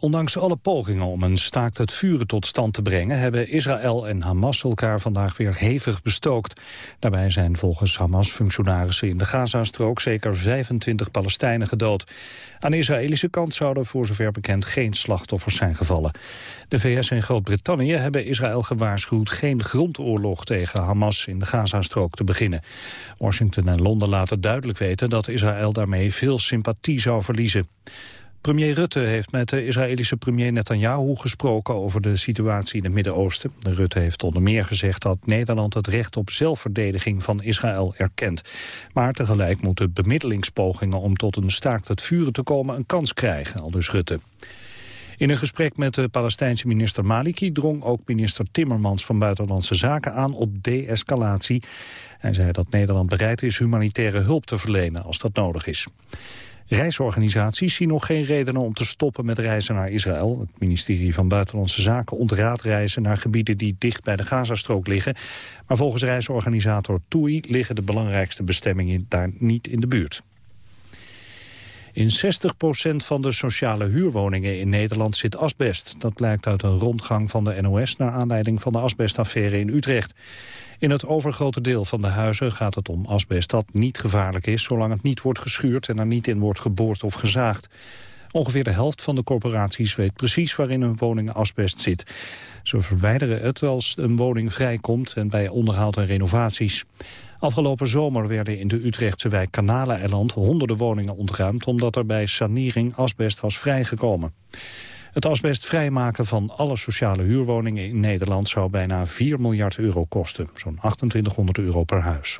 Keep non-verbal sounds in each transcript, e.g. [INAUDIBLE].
Ondanks alle pogingen om een staakt het vuren tot stand te brengen... hebben Israël en Hamas elkaar vandaag weer hevig bestookt. Daarbij zijn volgens Hamas-functionarissen in de Gazastrook... zeker 25 Palestijnen gedood. Aan de Israëlische kant zouden voor zover bekend geen slachtoffers zijn gevallen. De VS en Groot-Brittannië hebben Israël gewaarschuwd... geen grondoorlog tegen Hamas in de Gazastrook te beginnen. Washington en Londen laten duidelijk weten... dat Israël daarmee veel sympathie zou verliezen. Premier Rutte heeft met de Israëlische premier Netanyahu gesproken over de situatie in het Midden-Oosten. Rutte heeft onder meer gezegd dat Nederland het recht op zelfverdediging van Israël erkent. Maar tegelijk moeten bemiddelingspogingen om tot een staakt het vuren te komen een kans krijgen, aldus Rutte. In een gesprek met de Palestijnse minister Maliki drong ook minister Timmermans van Buitenlandse Zaken aan op de-escalatie. Hij zei dat Nederland bereid is humanitaire hulp te verlenen als dat nodig is. Reisorganisaties zien nog geen redenen om te stoppen met reizen naar Israël. Het ministerie van Buitenlandse Zaken ontraadt reizen naar gebieden die dicht bij de Gazastrook liggen. Maar volgens reisorganisator TUI liggen de belangrijkste bestemmingen daar niet in de buurt. In 60% van de sociale huurwoningen in Nederland zit asbest. Dat blijkt uit een rondgang van de NOS naar aanleiding van de asbestaffaire in Utrecht. In het overgrote deel van de huizen gaat het om asbest dat niet gevaarlijk is... zolang het niet wordt geschuurd en er niet in wordt geboord of gezaagd. Ongeveer de helft van de corporaties weet precies waarin een woning asbest zit. Ze verwijderen het als een woning vrijkomt en bij onderhoud en renovaties. Afgelopen zomer werden in de Utrechtse wijk Kanaleiland honderden woningen ontruimd... omdat er bij sanering asbest was vrijgekomen. Het asbest vrijmaken van alle sociale huurwoningen in Nederland zou bijna 4 miljard euro kosten, zo'n 2800 euro per huis.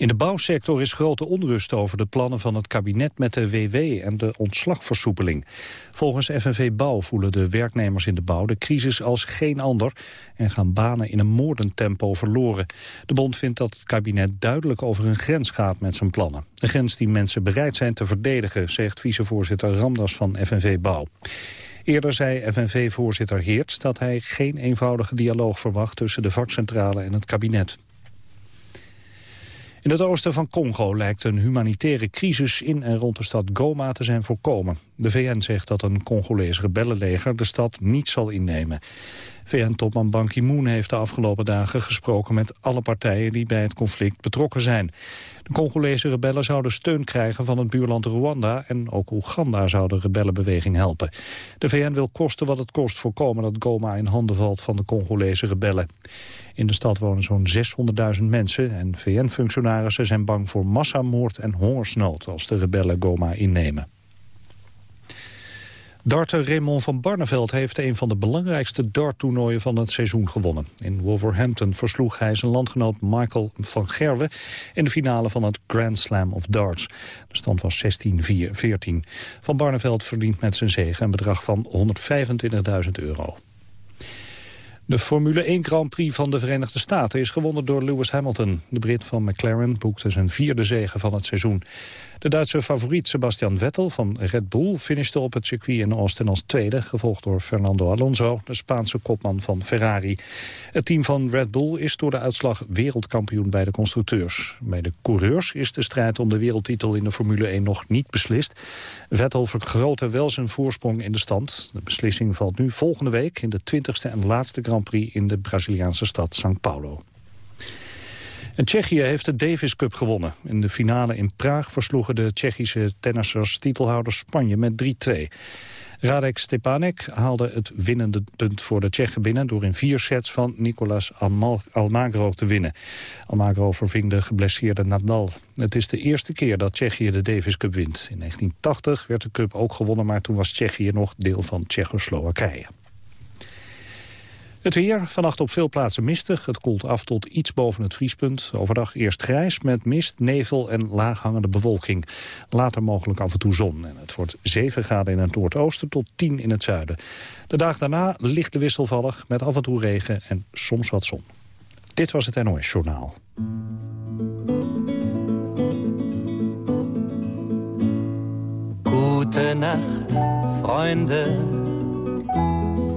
In de bouwsector is grote onrust over de plannen van het kabinet met de WW en de ontslagversoepeling. Volgens FNV Bouw voelen de werknemers in de bouw de crisis als geen ander en gaan banen in een moordentempo verloren. De bond vindt dat het kabinet duidelijk over een grens gaat met zijn plannen. Een grens die mensen bereid zijn te verdedigen, zegt vicevoorzitter Ramdas van FNV Bouw. Eerder zei FNV-voorzitter Heerts dat hij geen eenvoudige dialoog verwacht tussen de vakcentrale en het kabinet. In het oosten van Congo lijkt een humanitaire crisis in en rond de stad Goma te zijn voorkomen. De VN zegt dat een Congolees rebellenleger de stad niet zal innemen. VN-topman Ban Ki-moon heeft de afgelopen dagen gesproken met alle partijen die bij het conflict betrokken zijn. Congolese rebellen zouden steun krijgen van het buurland Rwanda en ook Oeganda zou de rebellenbeweging helpen. De VN wil kosten wat het kost voorkomen dat Goma in handen valt van de Congolese rebellen. In de stad wonen zo'n 600.000 mensen en VN-functionarissen zijn bang voor massamoord en hongersnood als de rebellen Goma innemen. Darter Raymond van Barneveld heeft een van de belangrijkste darttoernooien van het seizoen gewonnen. In Wolverhampton versloeg hij zijn landgenoot Michael van Gerwe in de finale van het Grand Slam of Darts. De stand was 16-14. Van Barneveld verdient met zijn zege een bedrag van 125.000 euro. De Formule 1 Grand Prix van de Verenigde Staten is gewonnen door Lewis Hamilton. De Brit van McLaren boekte zijn vierde zege van het seizoen. De Duitse favoriet Sebastian Vettel van Red Bull finishte op het circuit in Austin als tweede, gevolgd door Fernando Alonso, de Spaanse kopman van Ferrari. Het team van Red Bull is door de uitslag wereldkampioen bij de constructeurs. Bij de coureurs is de strijd om de wereldtitel in de Formule 1 nog niet beslist. Vettel vergrootte wel zijn voorsprong in de stand. De beslissing valt nu volgende week in de twintigste en laatste Grand Prix in de Braziliaanse stad São Paulo. En Tsjechië heeft de Davis Cup gewonnen. In de finale in Praag versloegen de Tsjechische tennissers titelhouders Spanje met 3-2. Radek Stepanek haalde het winnende punt voor de Tsjechen binnen... door in vier sets van Nicolas Almagro te winnen. Almagro verving de geblesseerde Nadal. Het is de eerste keer dat Tsjechië de Davis Cup wint. In 1980 werd de cup ook gewonnen, maar toen was Tsjechië nog deel van Tsjechoslowakije. Het weer, vannacht op veel plaatsen mistig. Het koelt af tot iets boven het vriespunt. Overdag eerst grijs met mist, nevel en laaghangende bewolking. Later mogelijk af en toe zon. En het wordt 7 graden in het noordoosten tot 10 in het zuiden. De dag daarna licht de wisselvallig met af en toe regen en soms wat zon. Dit was het NOS Journaal. Goedenacht, vrienden.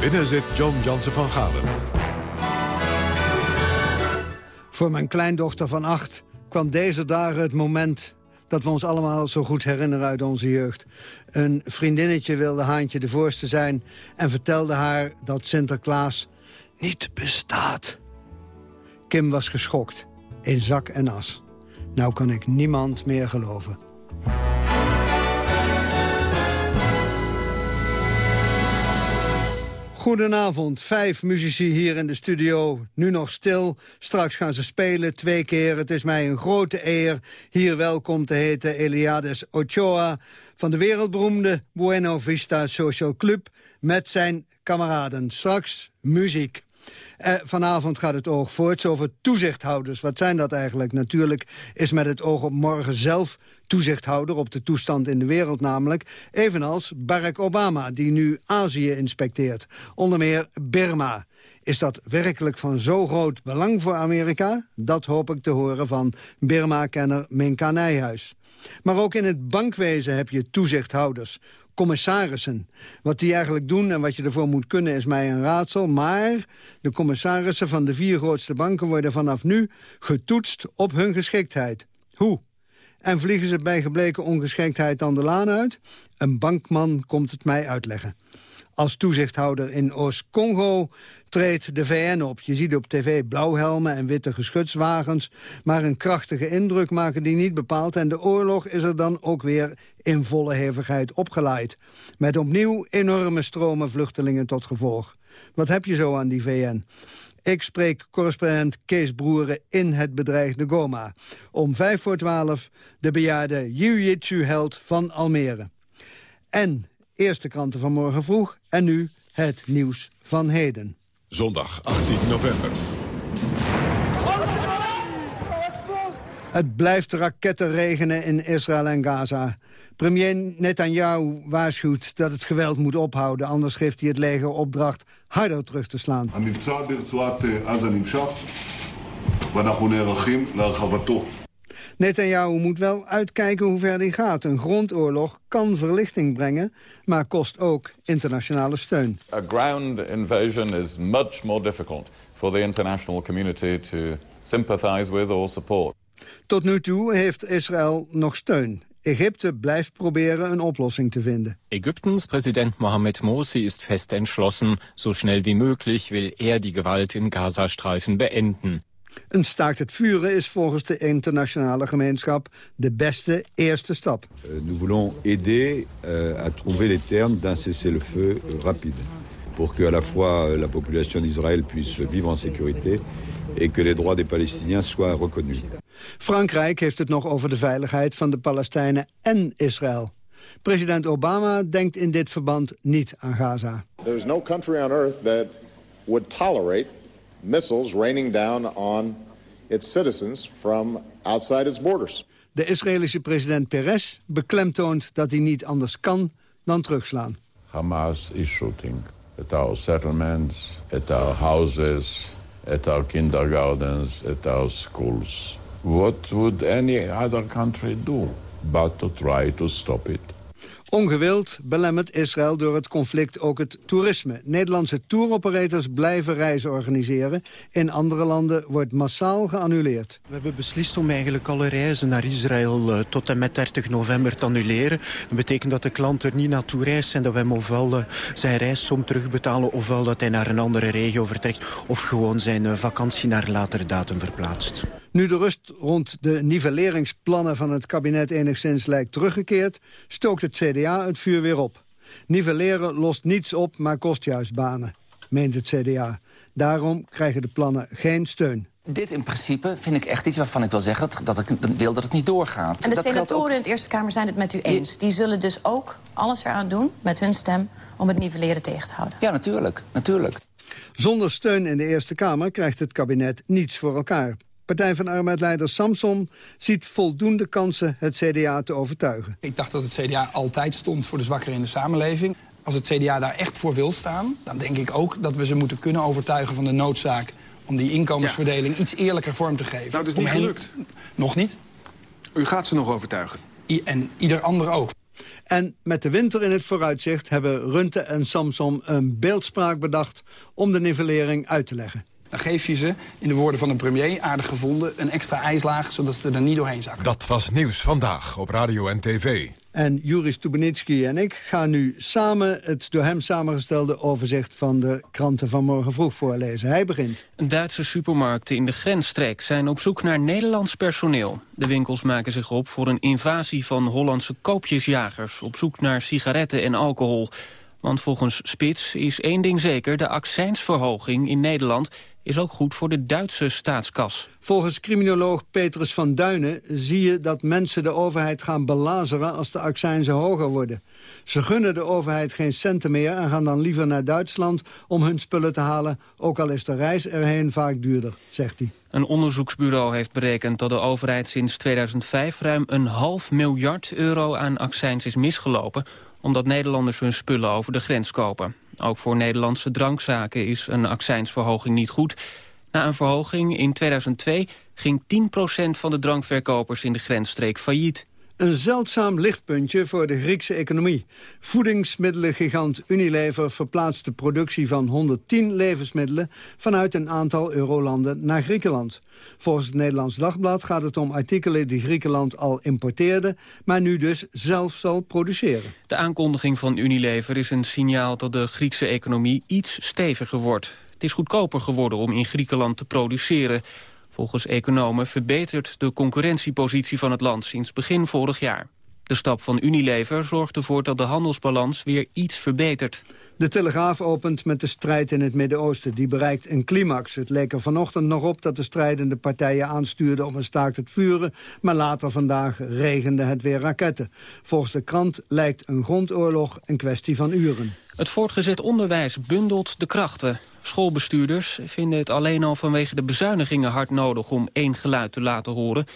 Binnen zit John Jansen van Galen. Voor mijn kleindochter van acht kwam deze dagen het moment dat we ons allemaal zo goed herinneren uit onze jeugd. Een vriendinnetje wilde Haantje de voorste zijn... en vertelde haar dat Sinterklaas niet bestaat. Kim was geschokt, in zak en as. Nou kan ik niemand meer geloven. Goedenavond, vijf muzici hier in de studio. Nu nog stil, straks gaan ze spelen twee keer. Het is mij een grote eer hier welkom te heten Eliades Ochoa... van de wereldberoemde Bueno Vista Social Club... met zijn kameraden. Straks muziek. Eh, vanavond gaat het oog voorts over toezichthouders. Wat zijn dat eigenlijk? Natuurlijk is met het oog op morgen zelf toezichthouder op de toestand in de wereld namelijk. Evenals Barack Obama, die nu Azië inspecteert. Onder meer Burma. Is dat werkelijk van zo groot belang voor Amerika? Dat hoop ik te horen van Birma-kenner Minka Nijhuis. Maar ook in het bankwezen heb je toezichthouders commissarissen. Wat die eigenlijk doen en wat je ervoor moet kunnen is mij een raadsel. Maar de commissarissen van de vier grootste banken worden vanaf nu getoetst op hun geschiktheid. Hoe? En vliegen ze bij gebleken ongeschiktheid dan de laan uit? Een bankman komt het mij uitleggen. Als toezichthouder in Oost-Congo treedt de VN op. Je ziet op tv blauwhelmen en witte geschutswagens... maar een krachtige indruk maken die niet bepaald... en de oorlog is er dan ook weer in volle hevigheid opgeleid. Met opnieuw enorme stromen vluchtelingen tot gevolg. Wat heb je zo aan die VN? Ik spreek correspondent Kees Broeren in het bedreigde Goma. Om vijf voor twaalf de bejaarde jiu-jitsu-held van Almere. En eerste kranten van morgen vroeg en nu het nieuws van heden. Zondag 18 november. Het blijft raketten regenen in Israël en Gaza. Premier Netanyahu waarschuwt dat het geweld moet ophouden... anders geeft hij het leger opdracht harder terug te slaan. Netanyahu moet wel uitkijken hoe ver hij gaat. Een grondoorlog kan verlichting brengen, maar kost ook internationale steun. A ground invasion is much more difficult for the international community to sympathize with or support. Tot nu toe heeft Israël nog steun. Egypte blijft proberen een oplossing te vinden. Ägyptens president Mohamed Morsi ist fest entschlossen. So schnell wie möglich will er die Gewalt in Gazastreifen beenden. Een staakt het vuren is volgens de internationale gemeenschap de beste eerste stap. Euh, nous voulons aider euh, à trouver les termes d'un cessez-le-feu euh, rapide pour que à la fois la population d'Israël puisse vivre en sécurité et que les droits des Palestiniens soient reconnus. Frankrijk heeft het nog over de veiligheid van de Palestijnen en Israël. President Obama denkt in dit verband niet aan Gaza. There is no country on earth that would tolerate missiles raining down on its citizens from outside its borders. De Israëlische president Peres beklemtoont dat hij niet anders kan dan terugslaan. Hamas is shooting at our settlements, at our houses, at our kindergartens, at our schools. What would any other country do but to try to stop it? Ongewild belemmert Israël door het conflict ook het toerisme. Nederlandse touroperators blijven reizen organiseren. In andere landen wordt massaal geannuleerd. We hebben beslist om eigenlijk alle reizen naar Israël uh, tot en met 30 november te annuleren. Dat betekent dat de klant er niet naartoe reist en dat we hem ofwel uh, zijn reissom terugbetalen... ofwel dat hij naar een andere regio vertrekt of gewoon zijn uh, vakantie naar latere datum verplaatst. Nu de rust rond de nivelleringsplannen van het kabinet enigszins lijkt teruggekeerd... stookt het CDA het vuur weer op. Nivelleren lost niets op, maar kost juist banen, meent het CDA. Daarom krijgen de plannen geen steun. Dit in principe vind ik echt iets waarvan ik wil zeggen dat, dat ik wil dat het niet doorgaat. En de dat senatoren ook... in het Eerste Kamer zijn het met u eens. Die zullen dus ook alles eraan doen, met hun stem, om het nivelleren tegen te houden. Ja, natuurlijk. natuurlijk. Zonder steun in de Eerste Kamer krijgt het kabinet niets voor elkaar. Partij van Arbeid-leider Samson ziet voldoende kansen het CDA te overtuigen. Ik dacht dat het CDA altijd stond voor de zwakkeren in de samenleving. Als het CDA daar echt voor wil staan, dan denk ik ook dat we ze moeten kunnen overtuigen van de noodzaak om die inkomensverdeling iets eerlijker vorm te geven. Nou, dat is niet hen- gelukt. Nog niet. U gaat ze nog overtuigen. I- en ieder ander ook. En met de winter in het vooruitzicht hebben Runte en Samson een beeldspraak bedacht om de nivellering uit te leggen. Dan geef je ze, in de woorden van een premier, aardig gevonden... een extra ijslaag, zodat ze er niet doorheen zakken. Dat was Nieuws Vandaag op Radio en TV. En Juri Stubenitski en ik gaan nu samen het door hem samengestelde overzicht van de kranten van morgen vroeg voorlezen. Hij begint. Duitse supermarkten in de grensstreek zijn op zoek naar Nederlands personeel. De winkels maken zich op voor een invasie van Hollandse koopjesjagers... op zoek naar sigaretten en alcohol. Want volgens Spits is één ding zeker... de accijnsverhoging in Nederland is ook goed voor de Duitse staatskas. Volgens criminoloog Petrus van Duinen zie je dat mensen de overheid gaan belazeren als de accijnzen hoger worden. Ze gunnen de overheid geen centen meer en gaan dan liever naar Duitsland om hun spullen te halen, ook al is de reis erheen vaak duurder, zegt hij. Een onderzoeksbureau heeft berekend dat de overheid sinds 2005 ruim een half miljard euro aan accijns is misgelopen omdat Nederlanders hun spullen over de grens kopen. Ook voor Nederlandse drankzaken is een accijnsverhoging niet goed. Na een verhoging in 2002 ging 10% van de drankverkopers in de grensstreek failliet. Een zeldzaam lichtpuntje voor de Griekse economie. Voedingsmiddelengigant Unilever verplaatst de productie van 110 levensmiddelen... vanuit een aantal eurolanden naar Griekenland. Volgens het Nederlands Dagblad gaat het om artikelen die Griekenland al importeerde... maar nu dus zelf zal produceren. De aankondiging van Unilever is een signaal dat de Griekse economie iets steviger wordt. Het is goedkoper geworden om in Griekenland te produceren. Volgens economen verbetert de concurrentiepositie van het land sinds begin vorig jaar. De stap van Unilever zorgt ervoor dat de handelsbalans weer iets verbetert. De Telegraaf opent met de strijd in het Midden-Oosten. Die bereikt een climax. Het leek er vanochtend nog op dat de strijdende partijen aanstuurden om een staakt het vuren. Maar later vandaag regende het weer raketten. Volgens de krant lijkt een grondoorlog een kwestie van uren. Het voortgezet onderwijs bundelt de krachten. Schoolbestuurders vinden het alleen al vanwege de bezuinigingen hard nodig om één geluid te laten horen.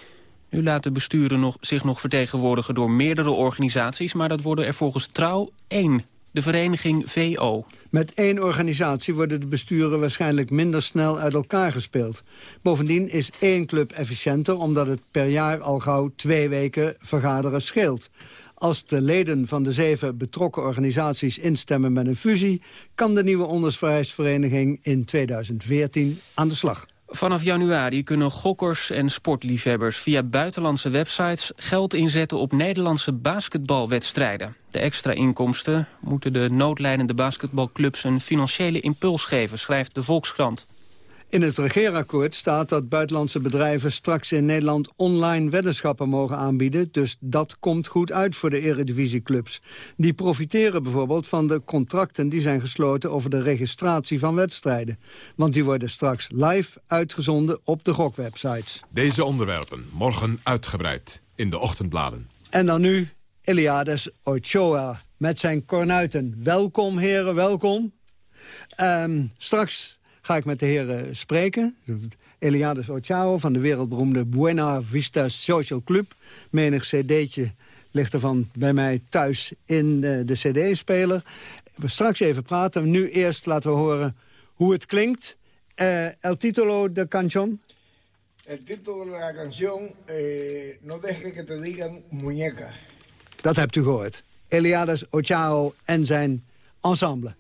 Nu laten besturen nog, zich nog vertegenwoordigen door meerdere organisaties, maar dat worden er volgens Trouw één, de vereniging VO. Met één organisatie worden de besturen waarschijnlijk minder snel uit elkaar gespeeld. Bovendien is één club efficiënter omdat het per jaar al gauw twee weken vergaderen scheelt. Als de leden van de zeven betrokken organisaties instemmen met een fusie... kan de nieuwe onderwijsvereniging in 2014 aan de slag. Vanaf januari kunnen gokkers en sportliefhebbers via buitenlandse websites geld inzetten op Nederlandse basketbalwedstrijden. De extra inkomsten moeten de noodlijdende basketbalclubs een financiële impuls geven, schrijft de Volkskrant. In het regeerakkoord staat dat buitenlandse bedrijven straks in Nederland online weddenschappen mogen aanbieden. Dus dat komt goed uit voor de eredivisieclubs. Die profiteren bijvoorbeeld van de contracten die zijn gesloten over de registratie van wedstrijden. Want die worden straks live uitgezonden op de gokwebsites. Deze onderwerpen morgen uitgebreid in de ochtendbladen. En dan nu Eliades Ochoa met zijn kornuiten. Welkom heren, welkom. Ehm, straks ga ik met de heren spreken. Eliades Ochoa van de wereldberoemde Buena Vista Social Club. Menig cd'tje ligt ervan bij mij thuis in eh, de cd-speler. We straks even praten. Nu eerst laten we horen hoe het klinkt. Eh, el titolo de canción. El título de la canción, eh, no deje que te digan muñeca. Dat hebt u gehoord. Eliades Ochao en zijn ensemble.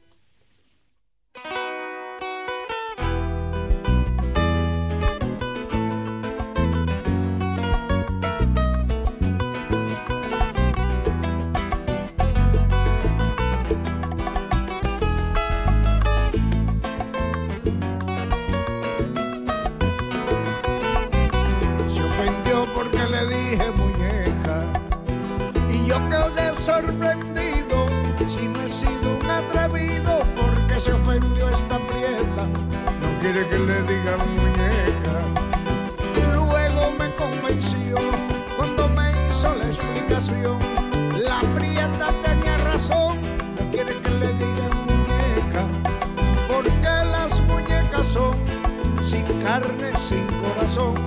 Digan muñeca. Luego me convenció cuando me hizo la explicación. La prieta tenía razón no quiere que le digan muñeca porque las muñecas son sin carne sin corazón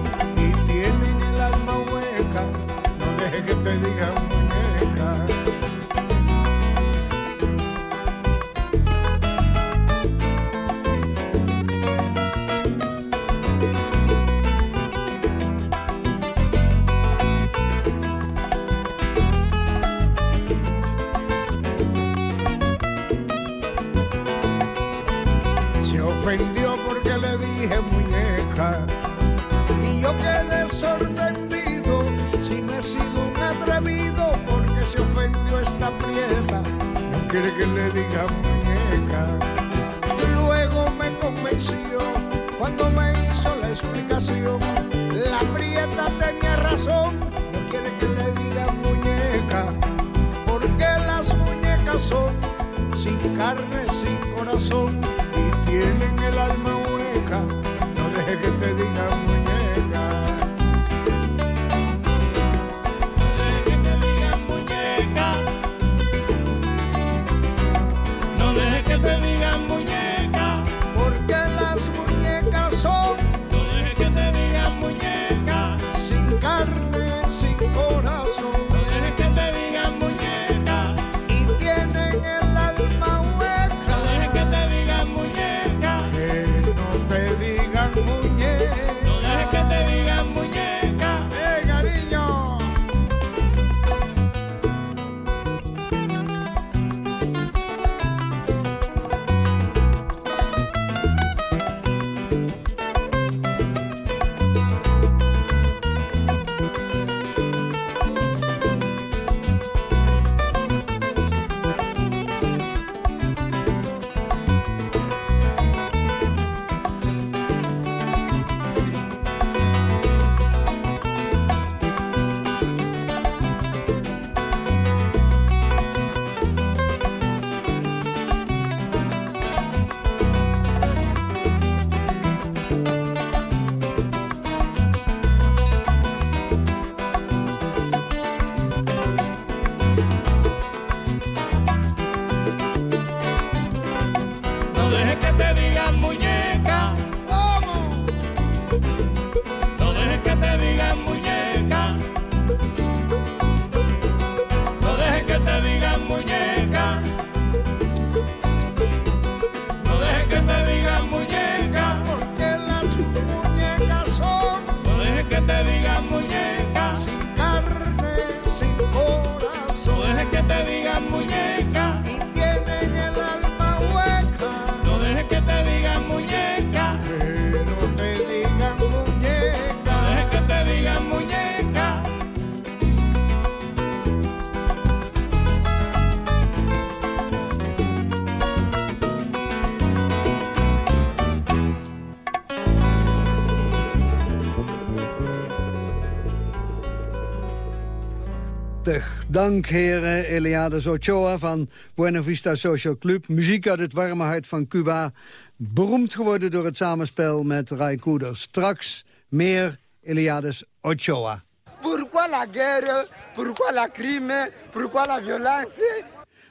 Dank heren Eliades Ochoa van Buena Vista Social Club. Muziek uit het warme hart van Cuba. Beroemd geworden door het samenspel met Ray Koeder. Straks meer Eliades Ochoa. Pourquoi la guerre Pourquoi la crime Pourquoi la violence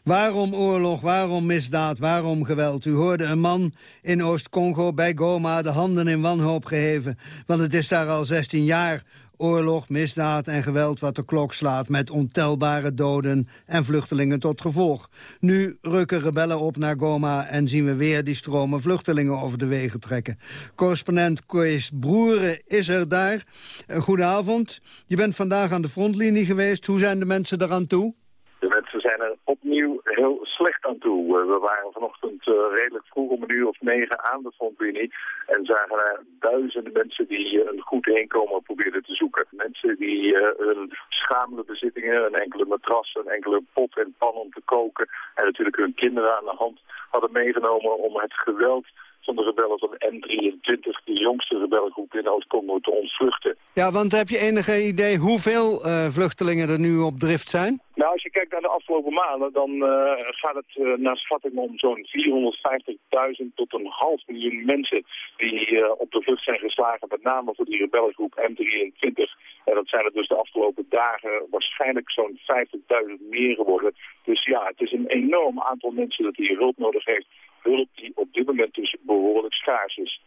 Waarom oorlog, waarom misdaad, waarom geweld? U hoorde een man in Oost-Congo bij Goma de handen in wanhoop geheven. Want het is daar al 16 jaar oorlog, misdaad en geweld wat de klok slaat... met ontelbare doden en vluchtelingen tot gevolg. Nu rukken rebellen op naar Goma en zien we weer die stromen vluchtelingen over de wegen trekken. Correspondent Koes Broeren is er daar. Eh, Goedenavond. Je bent vandaag aan de frontlinie geweest. Hoe zijn de mensen eraan toe? De mensen zijn er opnieuw heel slecht aan toe. Eh, We waren vanochtend eh, redelijk vroeg om een uur of negen aan de frontlinie. En zagen er duizenden mensen die eh, een goed heenkomen probeerden te zoeken. Mensen die hun schamele bezittingen, een enkele matras, een enkele pot en pan om te koken... en natuurlijk hun kinderen aan de hand hadden meegenomen om het geweld van de rebellen van M23, de jongste rebellengroep in Oost-Congo, te ontvluchten. Ja, want heb je enige idee hoeveel vluchtelingen er nu op drift zijn? Nou, als je kijkt naar de afgelopen maanden, dan eh, gaat het uh, naar schatting om zo'n 450.000 tot een half miljoen mensen die uh, op de vlucht zijn geslagen, met name voor die rebellengroep M23. En dat zijn er dus de afgelopen dagen waarschijnlijk zo'n 50.000 meer geworden. Dus ja, het is een enorm aantal mensen dat hier hulp nodig heeft. Hulp die op dit moment dus behoorlijk schaars is.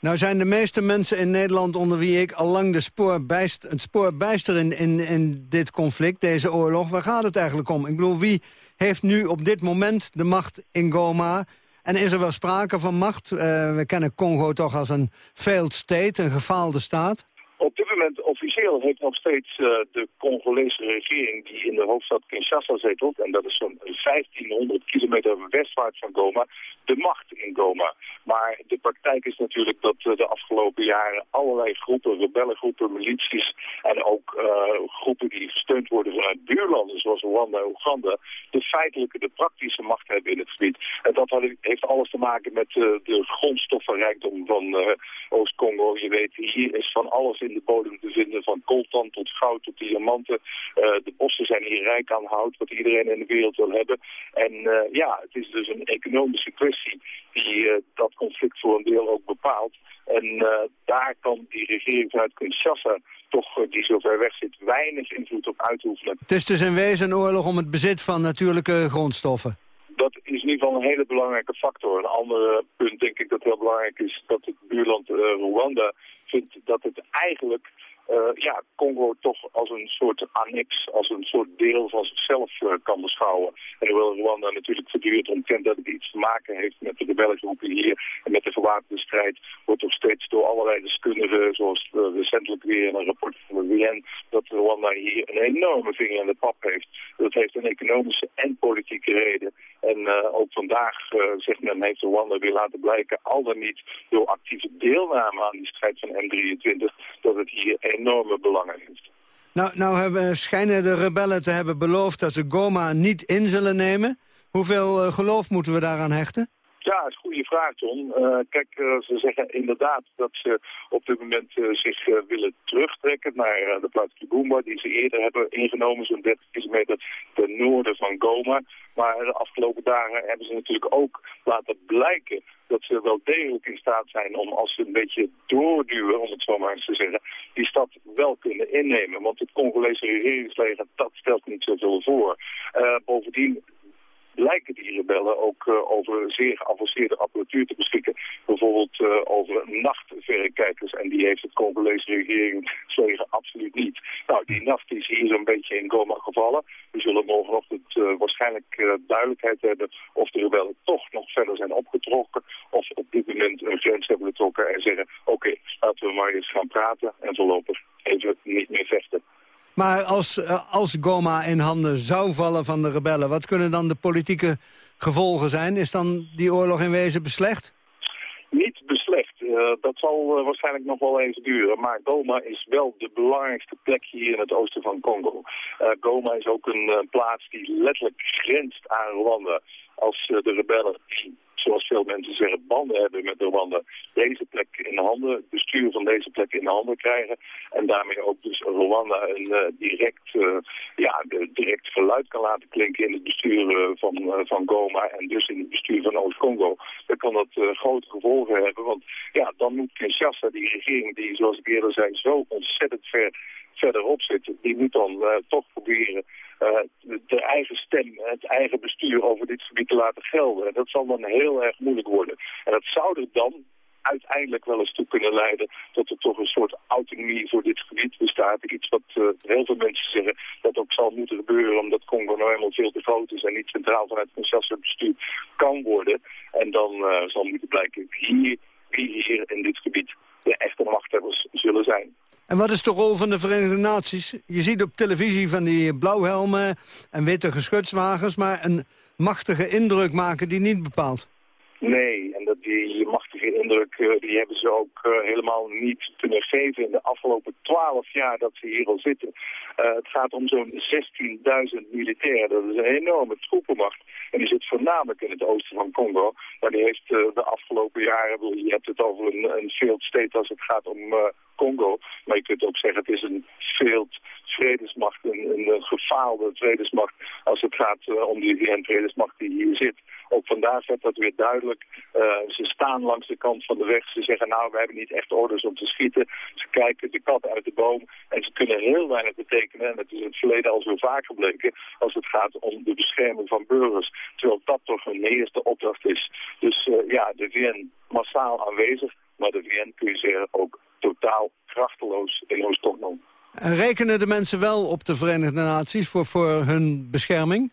Nou zijn de meeste mensen in Nederland onder wie ik al lang de spoor bijst, het spoor bijster in, in, in dit conflict, deze oorlog. Waar gaat het eigenlijk om? Ik bedoel, wie heeft nu op dit moment de macht in Goma? En is er wel sprake van macht? Uh, we kennen Congo toch als een failed state, een gefaalde staat. Op dit moment Heeft nog steeds uh, de Congolese regering die in de hoofdstad Kinshasa zetelt, en dat is zo'n 1500 kilometer westwaarts van Goma, de macht in Goma. Maar de praktijk is natuurlijk dat uh, de afgelopen jaren allerlei groepen, rebellengroepen, milities en ook uh, groepen die gesteund worden vanuit buurlanden zoals Rwanda en Oeganda, de feitelijke, de praktische macht hebben in het gebied. En dat heeft alles te maken met de grondstoffenrijkdom van Oost-Congo. Je weet, hier is van alles in de bodem te vinden, van coltan tot goud tot diamanten. Uh, de bossen zijn hier rijk aan hout, wat iedereen in de wereld wil hebben. En uh, ja, het is dus een economische kwestie die uh, dat conflict voor een deel ook bepaalt. En daar kan die regering vanuit Kinshasa toch, die zo ver weg zit, weinig invloed op uitoefenen. Het is dus in wezen een oorlog om het bezit van natuurlijke grondstoffen dat is in ieder geval een hele belangrijke factor. Een ander punt denk ik dat heel belangrijk is dat het buurland uh, Rwanda vindt dat het eigenlijk uh, ja, Congo toch als een soort annex, als een soort deel van zichzelf uh, kan beschouwen. En hoewel Rwanda natuurlijk voortdurend ontkent dat het iets te maken heeft met de rebellengroepen hier en met de gewapende strijd, wordt toch steeds door allerlei deskundigen, zoals uh, recentelijk weer in een rapport van de VN, dat Rwanda hier een enorme vinger in de pap heeft. Dat heeft een economische en politieke reden. En ook vandaag, zegt men, heeft Rwanda weer laten blijken, al dan niet door actieve deelname aan die strijd van M23, dat het hier enorme belangen heeft. Nou, nou hebben, schijnen de rebellen te hebben beloofd dat ze Goma niet in zullen nemen. Hoeveel uh, geloof moeten we daaraan hechten? Ja, is een goede vraag, John. Uh, kijk, uh, ze zeggen inderdaad dat ze op dit moment uh, zich willen terugtrekken naar de plaats Kibumba, die ze eerder hebben ingenomen, zo'n 30 kilometer ten noorden van Goma. Maar de afgelopen dagen hebben ze natuurlijk ook laten blijken dat ze wel degelijk in staat zijn om als ze een beetje doorduwen, om het zo maar eens te zeggen, die stad wel kunnen innemen. Want het Congolese regeringsleger, dat stelt niet zoveel voor. Bovendien lijken die rebellen ook uh, over zeer geavanceerde apparatuur te beschikken. Bijvoorbeeld uh, over nachtverrekijkers. En die heeft het Congolese regeringsleger absoluut niet. Nou, die nacht is hier een beetje in Goma gevallen. We zullen morgenochtend uh, waarschijnlijk duidelijkheid hebben of de rebellen toch nog verder zijn opgetrokken. Of op dit moment een grens hebben getrokken en zeggen, oké, laten we maar eens gaan praten en voorlopig even niet meer vechten. Maar als, eh, als Goma in handen zou vallen van de rebellen... wat kunnen dan de politieke gevolgen zijn? Is dan die oorlog in wezen beslecht? Niet beslecht. Uh, dat zal uh, waarschijnlijk nog wel even duren. Maar Goma is wel de belangrijkste plek hier in het oosten van Congo. Goma is ook een plaats die letterlijk grenst aan Rwanda. Als de rebellen zoals veel mensen zeggen, banden hebben met Rwanda, deze plek in de handen, het bestuur van deze plek in de handen krijgen. En daarmee ook dus Rwanda een uh, direct, uh, ja, direct geluid kan laten klinken in het bestuur uh, van, van Goma en dus in het bestuur van Oost-Congo. Dan kan dat grote gevolgen hebben, want ja, dan moet Kinshasa, die regering die, zoals ik eerder zei, zo ontzettend ver verderop zit, die moet dan toch proberen de eigen stem, het eigen bestuur over dit gebied te laten gelden. En dat zal dan heel erg moeilijk worden. En dat zou er dan uiteindelijk wel eens toe kunnen leiden dat er toch een soort autonomie voor dit gebied bestaat. Iets wat uh, heel veel mensen zeggen dat ook zal moeten gebeuren omdat Congo nou helemaal veel te groot is en niet centraal vanuit het Kinshasa bestuur kan worden. En dan uh, zal moeten blijken hier, wie hier in dit gebied de echte machthebbers zullen zijn. En wat is de rol van de Verenigde Naties? Je ziet op televisie van die blauwhelmen en witte geschutswagens... maar een machtige indruk maken die niet bepaalt. Nee, en dat die indruk eh, die hebben ze ook uh, helemaal niet kunnen geven in de afgelopen twaalf jaar dat ze hier al zitten. Uh, het gaat om zo'n 16.000 militairen. Dat is een enorme troepenmacht. En die zit voornamelijk in het oosten van Congo. Maar die heeft de afgelopen jaren, je hebt het over een, een field state als het gaat om Congo. Maar je kunt ook zeggen het is een field vredesmacht, een, een gefaalde vredesmacht als het gaat uh, om die VN-vredesmacht die hier zit. Ook vandaag werd dat weer duidelijk. Uh, ze staan langs de kant van de weg. Ze zeggen nou, we hebben niet echt orders om te schieten. Ze kijken de kat uit de boom. En ze kunnen heel weinig betekenen. En het is in het verleden al zo vaak gebleken als het gaat om de bescherming van burgers. Terwijl dat toch hun eerste opdracht is. Dus uh, ja, de VN massaal aanwezig. Maar de VN kun je zeggen ook totaal krachteloos in Rekenen de mensen wel op de Verenigde Naties voor, voor hun bescherming?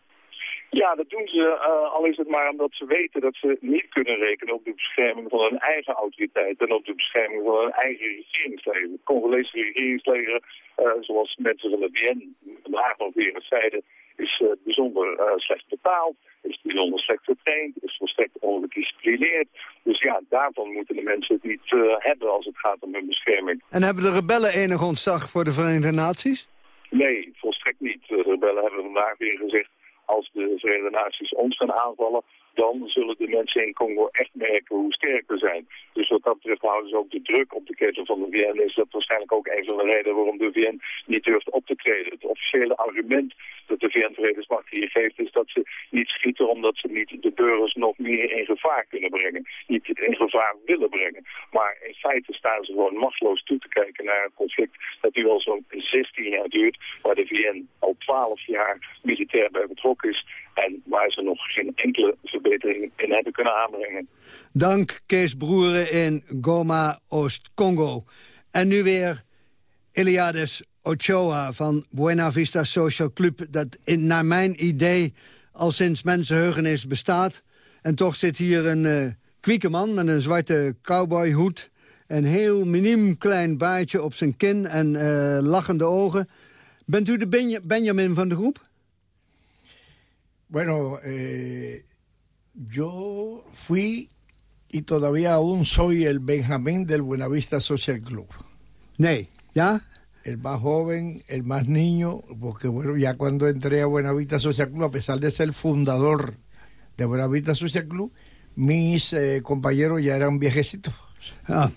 Ja, dat doen ze, uh, al is het maar omdat ze weten dat ze niet kunnen rekenen op de bescherming van hun eigen autoriteit en op de bescherming van hun eigen regeringsleger. Het Congolese regeringsleger, uh, zoals mensen van de VN vandaag nog weer zeiden, is uh, bijzonder slecht betaald, is bijzonder slecht getraind, is volstrekt ongedisciplineerd. Dus ja, daarvan moeten de mensen het niet hebben als het gaat om hun bescherming. En hebben de rebellen enig ontzag voor de Verenigde Naties? Nee, volstrekt niet. De rebellen hebben vandaag weer gezegd als de Verenigde Naties ons gaan aanvallen, dan zullen de mensen in Congo echt merken hoe sterk we zijn. Dus wat dat betreft houden ze ook de druk op de keten van de VN. Is dat waarschijnlijk ook een van de redenen waarom de VN niet durft op te treden. Het officiële argument dat de VN-vredesmacht hier geeft is dat ze niet schieten omdat ze niet de burgers nog meer in gevaar kunnen brengen. Niet in gevaar willen brengen. Maar in feite staan ze gewoon machteloos toe te kijken naar een conflict dat nu al zo'n 16 jaar duurt. Waar de VN al 12 jaar militair bij betrokken is. En waar ze nog geen enkele verbetering in hebben kunnen aanbrengen. Dank Kees Broeren in Goma, Oost-Congo. En nu weer Eliades Ochoa van Buena Vista Social Club... dat in, naar mijn idee al sinds mensenheugenis bestaat. En toch zit hier een uh, kwieke man met een zwarte cowboyhoed... een heel miniem klein baardje op zijn kin en uh, lachende ogen. Bent u de Benjamin van de groep? Bueno, eh, yo fui y todavía aún soy el Benjamín del Buenavista Social Club. Nee, ¿ya? El más joven, el más niño, porque bueno, ya cuando entré a Buenavista Social Club, a pesar de ser fundador de Buenavista Social Club, mis eh, compañeros ya eran viejecitos. Ah.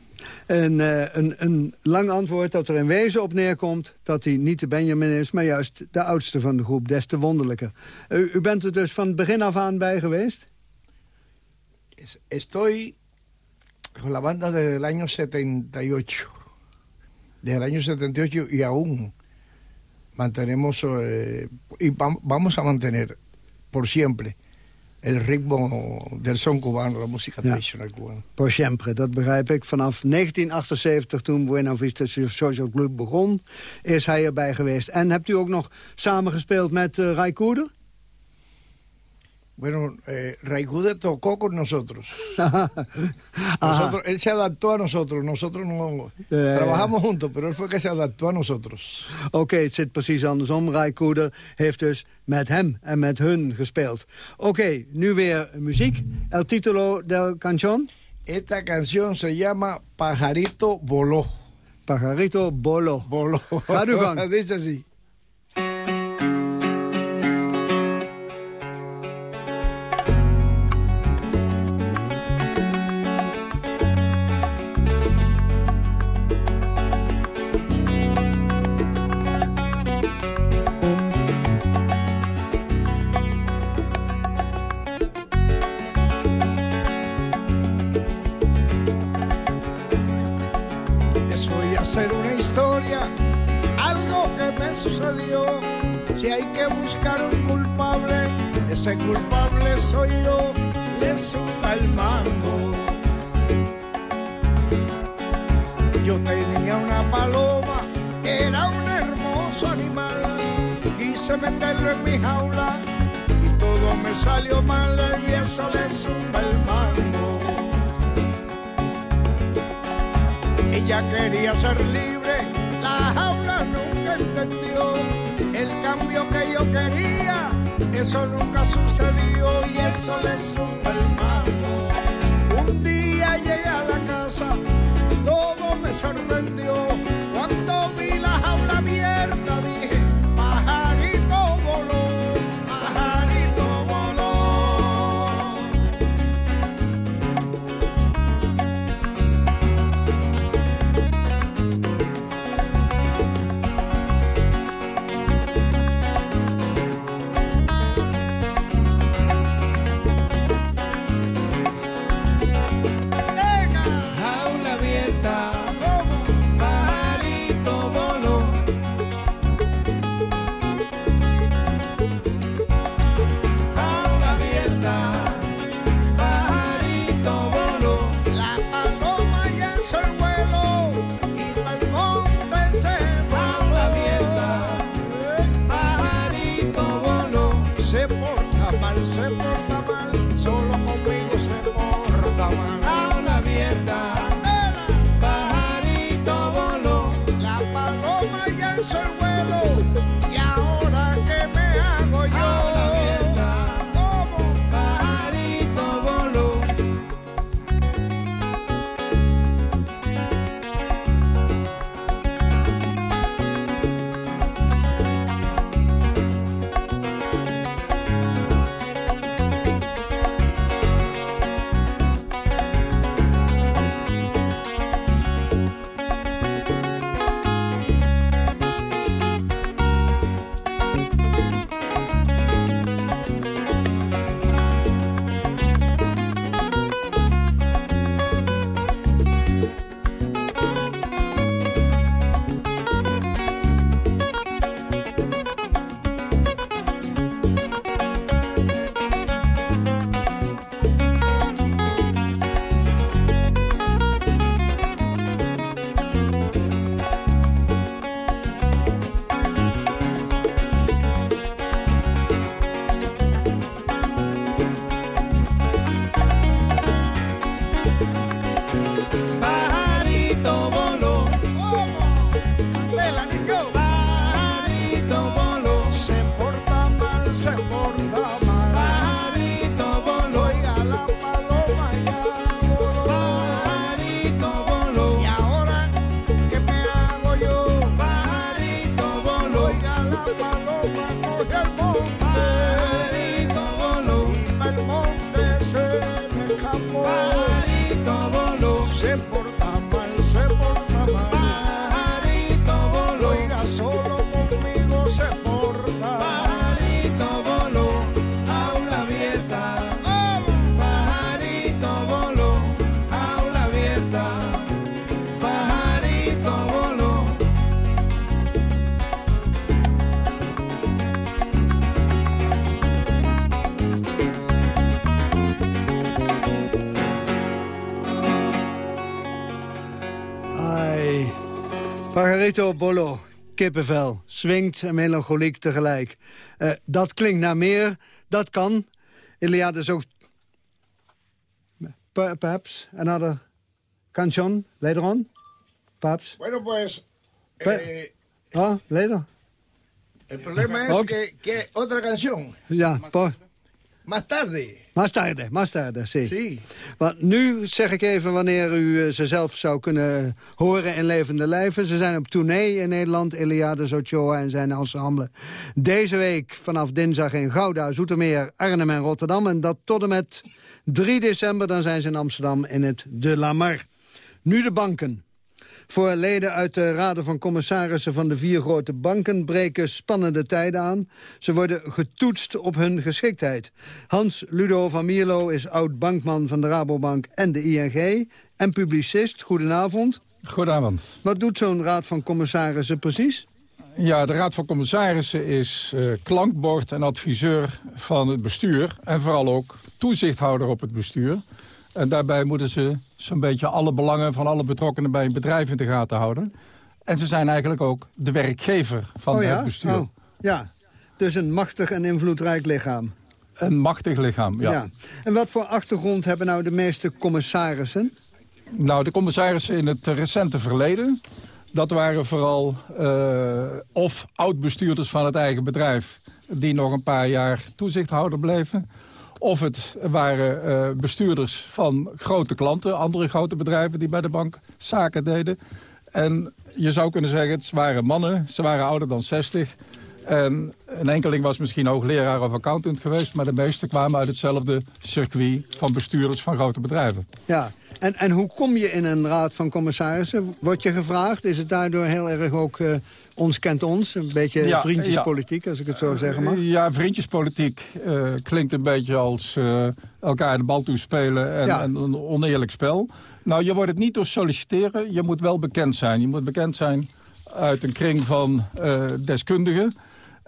Een, uh, een, een lang antwoord dat er in wezen op neerkomt... dat hij niet de Benjamin is, maar juist de oudste van de groep. Des te wonderlijker. U, u bent er dus van het begin af aan bij geweest? Estoy con la banda desde el año 78. Desde el año 78 y aún mantenemos eh, y vamos a mantener por siempre el ritmo del son cubano, la música tradicional cubana. Por siempre, dat begrijp ik. Vanaf 1978, toen Buena Vista Social Club begon, is hij erbij geweest. En hebt u ook nog samengespeeld met uh, Ray? Bueno, eh, Raikude tocó con nosotros. [LAUGHS] nosotros. Él se adaptó a nosotros, nosotros no eh, trabajamos juntos, pero él fue que se adaptó a nosotros. Oké, okay, het zit precies andersom. Raikude heeft dus met hem en met hun gespeeld. Oké, okay, nu weer muziek. El título del canción? Esta canción se llama Pajarito Voló. Pajarito Voló. Voló. Ga gang. [LAUGHS] Dice así. Ese culpable soy yo, le suba el mango. Yo tenía una paloma, era un hermoso animal, quise meterlo en mi jaula y todo me salió mal, el viejo le suba el mango. Ella quería ser libre, la jaula nunca entendió cambio que yo quería, eso nunca sucedió y eso le supo el malo. se porta mal, se porta mal. Pajarito Bolo, kippenvel, swingt en melancholiek tegelijk. Eh, dat klinkt naar meer, dat kan. Iliades ook... Per- Perhaps another canción later on? Perhaps? Bueno, pues eh, Ah, later? el problema es Ok. que quiere otra canción. Ja, po- Más tarde. Más tarde, más tarde, sí. Sí. Want nu zeg ik even wanneer u eh, ze zelf zou kunnen horen in levende lijven. Ze zijn op tournee in Nederland, Eliades Ochoa en zijn ensemble. Deze week vanaf dinsdag in Gouda, Zoetermeer, Arnhem en Rotterdam. En dat tot en met 3 december, dan zijn ze in Amsterdam in het De Lamar. Nu de banken. Voor leden uit de raden van commissarissen van de vier grote banken breken spannende tijden aan. Ze worden getoetst op hun geschiktheid. Hans Ludo van Mierlo is oud-bankman van de Rabobank en de ING en publicist. Goedenavond. Goedenavond. Wat doet zo'n raad van commissarissen precies? Ja, de Raad van Commissarissen is eh, klankbord en adviseur van het bestuur. En vooral ook toezichthouder op het bestuur. En daarbij moeten ze zo'n beetje alle belangen van alle betrokkenen bij een bedrijf in de gaten houden. En ze zijn eigenlijk ook de werkgever van oh ja? het bestuur. Oh, ja, dus een machtig en invloedrijk lichaam. Een machtig lichaam, ja. En wat voor achtergrond hebben nou de meeste commissarissen? Nou, de commissarissen in het recente verleden... dat waren vooral eh, of oud-bestuurders van het eigen bedrijf... die nog een paar jaar toezichthouder bleven... of het waren eh, bestuurders van grote klanten... andere grote bedrijven die bij de bank zaken deden. En je zou kunnen zeggen, het waren mannen, ze waren ouder dan 60... En een enkeling was misschien hoogleraar of accountant geweest... maar de meeste kwamen uit hetzelfde circuit van bestuurders van grote bedrijven. Ja, en, en hoe kom je in een raad van commissarissen? Word je gevraagd? Is het daardoor heel erg ook eh, ons kent ons? Een beetje Ja, vriendjespolitiek, als ik het zo zeggen mag? Ja, vriendjespolitiek eh, klinkt een beetje als eh, elkaar de bal toespelen en, Ja. en een oneerlijk spel. Nou, je wordt het niet door solliciteren. Je moet wel bekend zijn. Je moet bekend zijn uit een kring van eh, deskundigen.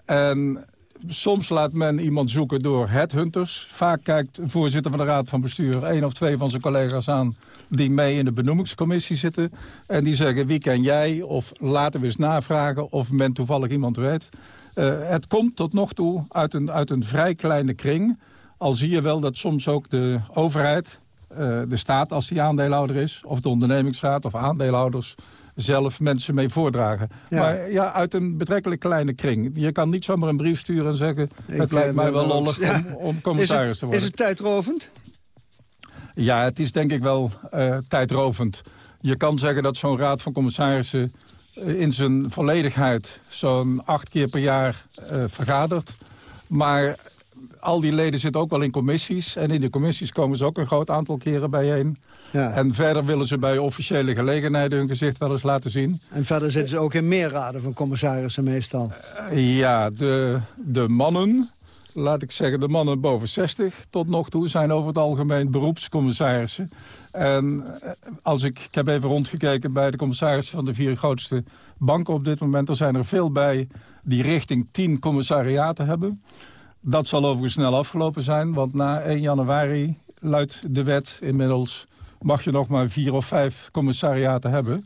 En soms laat men iemand zoeken door headhunters. Vaak kijkt een voorzitter van de raad van bestuur... één of twee van zijn collega's aan die mee in de benoemingscommissie zitten. En die zeggen, wie ken jij? Of laten we eens navragen of men toevallig iemand weet. Uh, het komt tot nog toe uit een, uit een vrij kleine kring. Al zie je wel dat soms ook de overheid, uh, de staat als die aandeelhouder is... of de ondernemingsraad of aandeelhouders zelf mensen mee voordragen. Ja. Maar ja, uit een betrekkelijk kleine kring. Je kan niet zomaar een brief sturen en zeggen... Ik het lijkt mij wel lollig ja. om, om, commissaris het, te worden. Is het tijdrovend? Ja, het is denk ik wel uh, tijdrovend. Je kan zeggen dat zo'n raad van commissarissen in zijn volledigheid zo'n acht keer per jaar uh, vergadert. Maar al die leden zitten ook wel in commissies. En in de commissies komen ze ook een groot aantal keren bijeen. Ja. En verder willen ze bij officiële gelegenheden hun gezicht wel eens laten zien. En verder zitten ze ook in meer raden van commissarissen meestal. Uh, ja, de, de mannen, laat ik zeggen de mannen boven 60 tot nog toe... zijn over het algemeen beroepscommissarissen. En als ik, ik heb even rondgekeken bij de commissarissen van de vier grootste banken op dit moment. Er zijn er veel bij die richting 10 commissariaten hebben. Dat zal overigens snel afgelopen zijn, want na 1 januari luidt de wet inmiddels... mag je nog maar vier of vijf commissariaten hebben.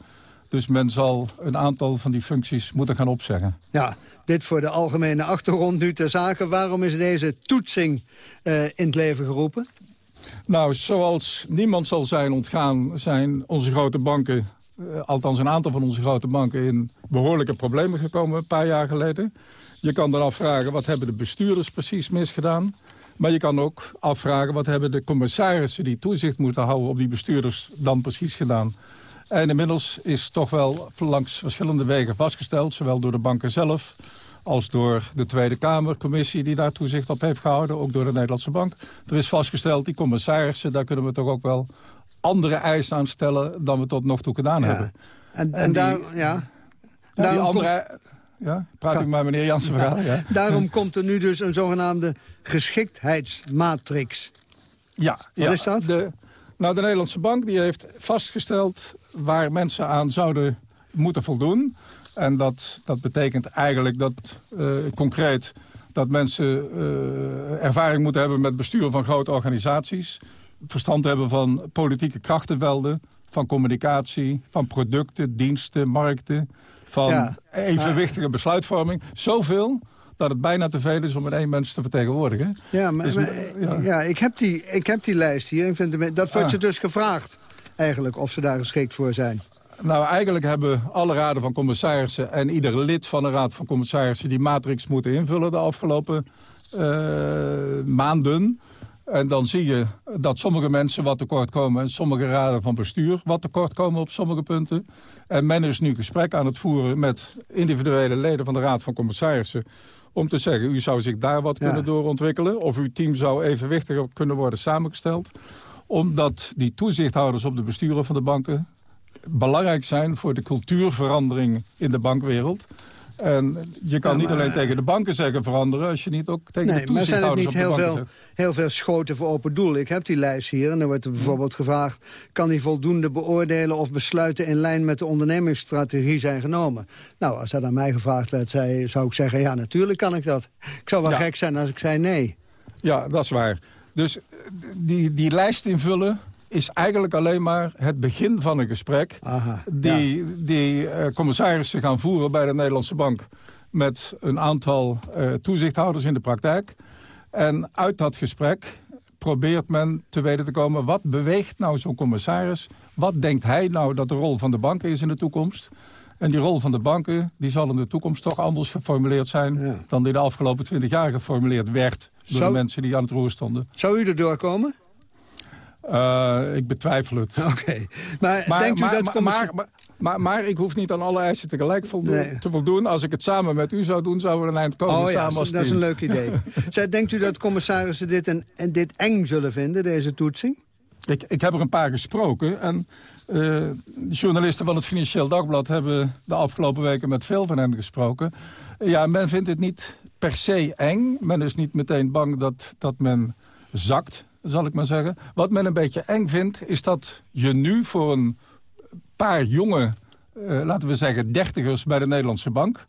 Dus men zal een aantal van die functies moeten gaan opzeggen. Ja, dit voor de algemene achtergrond nu ter zake. Waarom is deze toetsing uh, in het leven geroepen? Nou, zoals niemand zal zijn ontgaan, zijn onze grote banken... Uh, althans een aantal van onze grote banken... in behoorlijke problemen gekomen een paar jaar geleden. Je kan dan afvragen, wat hebben de bestuurders precies misgedaan? Maar je kan ook afvragen, wat hebben de commissarissen... die toezicht moeten houden op die bestuurders dan precies gedaan? En inmiddels is toch wel langs verschillende wegen vastgesteld... zowel door de banken zelf als door de Tweede Kamercommissie... die daar toezicht op heeft gehouden, ook door de Nederlandse Bank. Er is vastgesteld, die commissarissen, daar kunnen we toch ook wel andere eisen aan stellen... dan we tot nog toe gedaan ja. hebben. En, en, en die, daar, ja... Ja, die andere... Ja, praat ik maar meneer Jansen verhaal. Ja. Daarom komt er nu dus een zogenaamde geschiktheidsmatrix. Ja, Wat ja, is dat? De, nou, de Nederlandse Bank die heeft vastgesteld waar mensen aan zouden moeten voldoen. En dat, dat betekent eigenlijk dat uh, concreet dat mensen uh, ervaring moeten hebben met bestuur van grote organisaties. Verstand hebben van politieke krachtenvelden, van communicatie, van producten, diensten, markten. Van ja. evenwichtige besluitvorming. Zoveel dat het bijna te veel is om met één mens te vertegenwoordigen. Ja, maar, dus, maar ja. ja. ik, heb die, ik heb die lijst hier. Ik vind het, dat wordt ah. je dus gevraagd, eigenlijk, of ze daar geschikt voor zijn. Nou, eigenlijk hebben alle raden van commissarissen... en ieder lid van de raad van commissarissen... die matrix moeten invullen de afgelopen uh, maanden. En dan zie je dat sommige mensen wat tekort komen... en sommige raden van bestuur wat tekort komen op sommige punten. En men is nu gesprek aan het voeren met individuele leden van de raad van commissarissen... om te zeggen, u zou zich daar wat ja. kunnen doorontwikkelen... of uw team zou evenwichtiger kunnen worden samengesteld omdat die toezichthouders op de besturen van de banken belangrijk zijn voor de cultuurverandering in de bankwereld. En je kan ja, maar, niet alleen tegen de banken zeggen veranderen... als je niet ook tegen nee, de toezichthouders op de banken veel, zegt. Heel veel schoten voor open doel. Ik heb die lijst hier en dan wordt er bijvoorbeeld gevraagd... kan die voldoende beoordelen of besluiten in lijn met de ondernemingsstrategie zijn genomen? Nou, als dat aan mij gevraagd werd, zei, zou ik zeggen... ja, natuurlijk kan ik dat. Ik zou wel ja. gek zijn als ik zei nee. Ja, dat is waar. Dus die, die lijst invullen is eigenlijk alleen maar het begin van een gesprek... Aha, die, ja. die uh, commissarissen gaan voeren bij de Nederlandse Bank... met een aantal uh, toezichthouders in de praktijk. En uit dat gesprek probeert men te weten te komen... wat beweegt nou zo'n commissaris? Wat denkt hij nou dat de rol van de banken is in de toekomst? En die rol van de banken die zal in de toekomst toch anders geformuleerd zijn... Ja. dan die de afgelopen twintig jaar geformuleerd werd... door Zou, de mensen die aan het roer stonden. Zou u er doorkomen? Uh, ik betwijfel het. Oké. Okay. Maar, maar, denkt u maar, dat maar, maar, maar, ik hoef niet aan alle eisen tegelijk voldoen, nee. te voldoen. Als ik het samen met u zou doen, zouden we een eind komen oh, samen ja, als dat team. is een leuk idee. [LAUGHS] Zij, denkt u dat commissarissen dit, en, en dit eng zullen vinden, deze toetsing? Ik, ik heb er een paar gesproken. En uh, de journalisten van het Financieel Dagblad hebben de afgelopen weken met veel van hen gesproken. Ja, men vindt het niet per se eng. Men is niet meteen bang dat, dat men zakt zal ik maar zeggen. Wat men een beetje eng vindt, is dat je nu voor een paar jonge, uh, laten we zeggen, dertigers bij de Nederlandse Bank...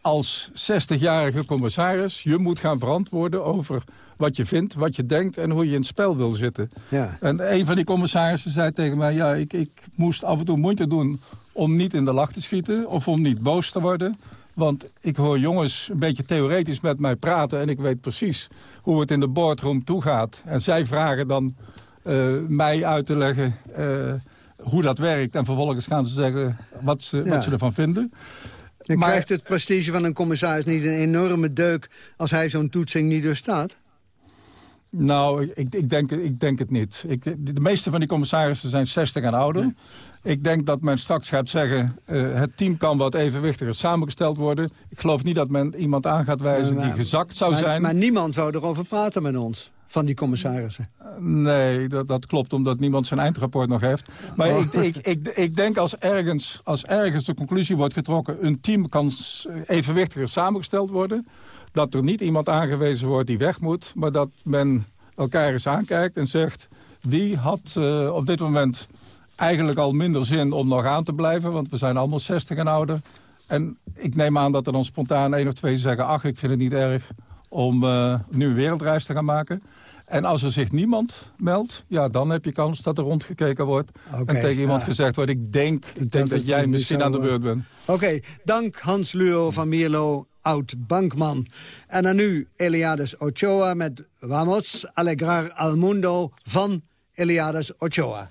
als 60-jarige commissaris je moet gaan verantwoorden over wat je vindt, wat je denkt... en hoe je in het spel wil zitten. Ja. En een van die commissarissen zei tegen mij... ja, ik, ik moest af en toe moeite doen om niet in de lach te schieten... of om niet boos te worden... Want ik hoor jongens een beetje theoretisch met mij praten... en ik weet precies hoe het in de boardroom toegaat. En zij vragen dan uh, mij uit te leggen uh, hoe dat werkt. En vervolgens gaan ze zeggen wat ze, ja. wat ze ervan vinden. Dan maar, krijgt het prestige van een commissaris niet een enorme deuk... als hij zo'n toetsing niet doorstaat? Nou, ik, ik, denk, ik denk het niet. Ik, de meeste van die commissarissen zijn 60 en ouder. Ik denk dat men straks gaat zeggen... Uh, het team kan wat evenwichtiger samengesteld worden. Ik geloof niet dat men iemand aan gaat wijzen maar, die gezakt zou maar, zijn. Maar niemand zou erover praten met ons van die commissarissen. Nee, dat, dat klopt, omdat niemand zijn eindrapport nog heeft. Maar oh. ik, ik, ik, ik denk als ergens, als ergens de conclusie wordt getrokken... een team kan evenwichtiger samengesteld worden... dat er niet iemand aangewezen wordt die weg moet... maar dat men elkaar eens aankijkt en zegt... wie had uh, op dit moment eigenlijk al minder zin om nog aan te blijven... want we zijn allemaal 60 en ouder. En ik neem aan dat er dan spontaan één of twee zeggen... ach, ik vind het niet erg om uh, nu een wereldreis te gaan maken. En als er zich niemand meldt, ja, dan heb je kans dat er rondgekeken wordt. Okay, en tegen iemand ja. gezegd wordt, ik denk, ik denk, denk dat, dat jij misschien aan de beurt bent. Oké, okay, dank Hans Luo van Mierlo, oud-bankman. En dan nu Eliades Ochoa met Vamos Alegrar al Mundo van Eliades Ochoa.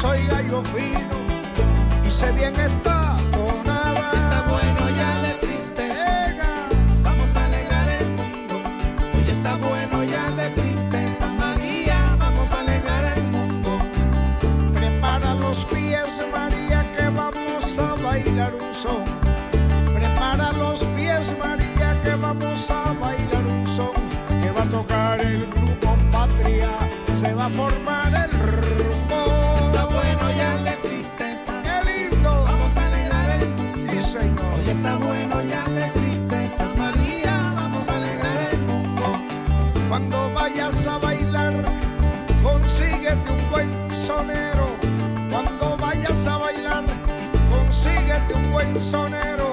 soy gallo fino y sé bien esta tonada. Está bueno ya de tristeza. Vamos a alegrar el mundo. Hoy está bueno ya de tristezas, María. Vamos a alegrar el mundo. Prepara los pies, María, que vamos a bailar un son. Prepara los pies, María, que vamos a bailar un son. Que va a tocar el grupo Patria, se va a formar vayas a bailar, consíguete un buen sonero. Cuando vayas a bailar, consíguete un buen sonero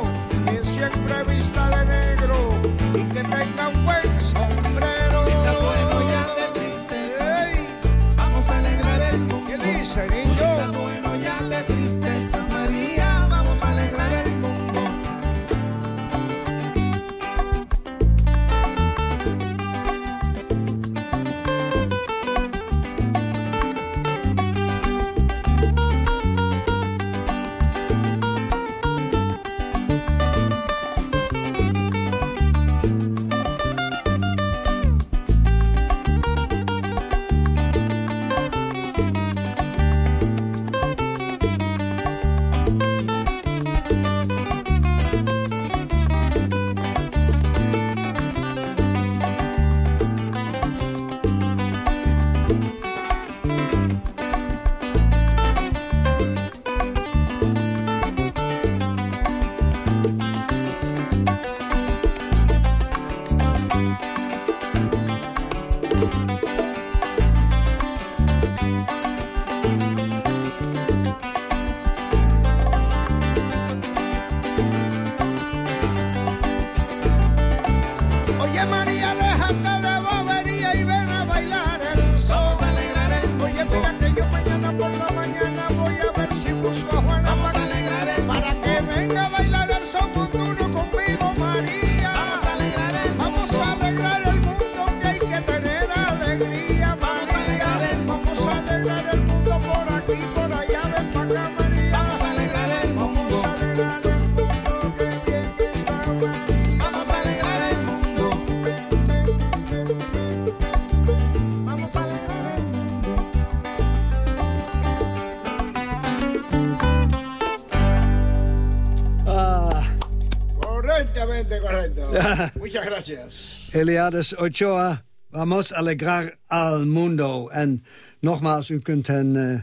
Muchas gracias. Eliades Ochoa, vamos alegrar al mundo. En nogmaals, u kunt hen uh,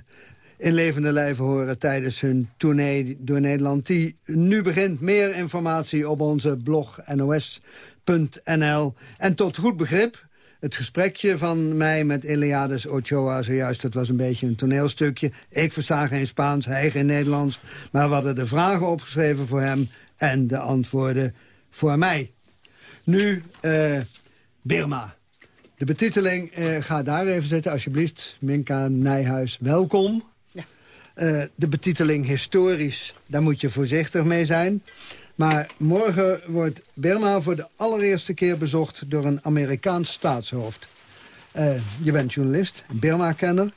in levende lijven horen tijdens hun tournee door Nederland. Die nu begint. Meer informatie op onze blog nos.nl. En tot goed begrip, het gesprekje van mij met Eliades Ochoa zojuist... dat was een beetje een toneelstukje. Ik versta geen Spaans, hij geen Nederlands. Maar we hadden de vragen opgeschreven voor hem en de antwoorden voor mij. Nu uh, Birma. De betiteling, uh, ga daar even zitten alsjeblieft. Minka Nijhuis, welkom. Ja. Uh, de betiteling historisch, daar moet je voorzichtig mee zijn. Maar morgen wordt Birma voor de allereerste keer bezocht... door een Amerikaans staatshoofd. je bent journalist, Birma-kenner.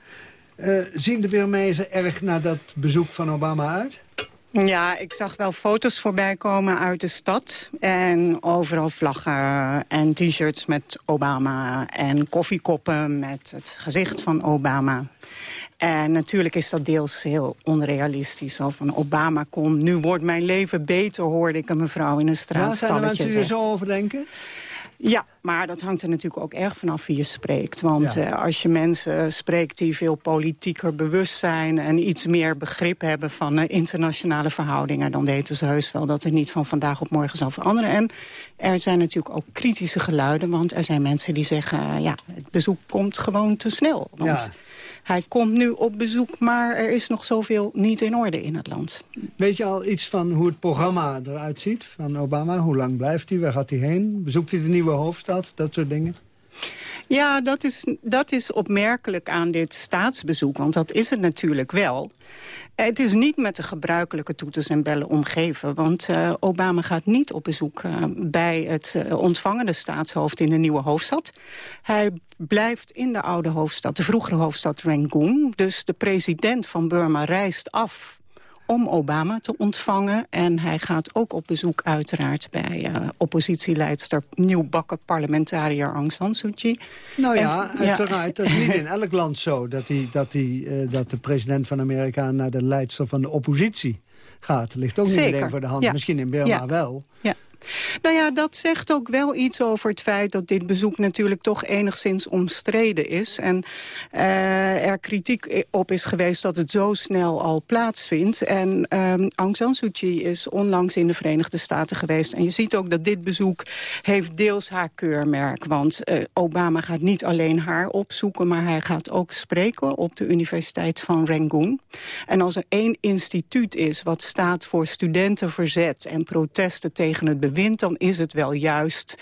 zien de Birmezen erg naar dat bezoek van Obama uit? Ja, ik zag wel foto's voorbij komen uit de stad. En overal vlaggen en t-shirts met Obama. En koffiekoppen met het gezicht van Obama. En natuurlijk is dat deels heel onrealistisch. Zo van Obama komt, nu wordt mijn leven beter, hoorde ik een mevrouw in een straatstalletje zeggen. Ja, zijn er mensen die er zo over denken? Ja, maar dat hangt er natuurlijk ook erg vanaf wie je spreekt. Want ja. uh, als je mensen spreekt die veel politieker bewust zijn... en iets meer begrip hebben van uh, internationale verhoudingen... dan weten ze heus wel dat het niet van vandaag op morgen zal veranderen. En er zijn natuurlijk ook kritische geluiden. Want er zijn mensen die zeggen... Uh, ja, het bezoek komt gewoon te snel. Want ja. Hij komt nu op bezoek, maar er is nog zoveel niet in orde in het land. Weet je al iets van hoe het programma eruit ziet van Obama? Hoe lang blijft hij? Waar gaat hij heen? Bezoekt hij de nieuwe hoofdstad? Dat soort dingen? Ja, dat is, dat is opmerkelijk aan dit staatsbezoek, want dat is het natuurlijk wel. Het is niet met de gebruikelijke toeters en bellen omgeven. Want uh, Obama gaat niet op bezoek uh, bij het uh, ontvangende staatshoofd in de nieuwe hoofdstad. Hij blijft in de oude hoofdstad, de vroegere hoofdstad Rangoon. Dus de president van Burma reist af om Obama te ontvangen. En hij gaat ook op bezoek uiteraard bij uh, oppositieleidster... nieuwbakken parlementariër Aung San Suu Kyi. Nou ja, en, uiteraard. Ja. Dat is niet in elk land zo dat, die, dat, die, uh, dat de president van Amerika... naar de leidster van de oppositie gaat. Ligt ook niet Zeker. meteen voor de hand. Ja. Misschien in Burma Ja. wel. Ja. Nou ja, dat zegt ook wel iets over het feit dat dit bezoek natuurlijk toch enigszins omstreden is. En uh, er kritiek op is geweest dat het zo snel al plaatsvindt. En um, Aung San Suu Kyi is onlangs in de Verenigde Staten geweest. En je ziet ook dat dit bezoek heeft deels haar keurmerk. Want uh, Obama gaat niet alleen haar opzoeken, maar hij gaat ook spreken op de Universiteit van Rangoon. En als er één instituut is wat staat voor studentenverzet en protesten tegen het bewind, dan is het wel juist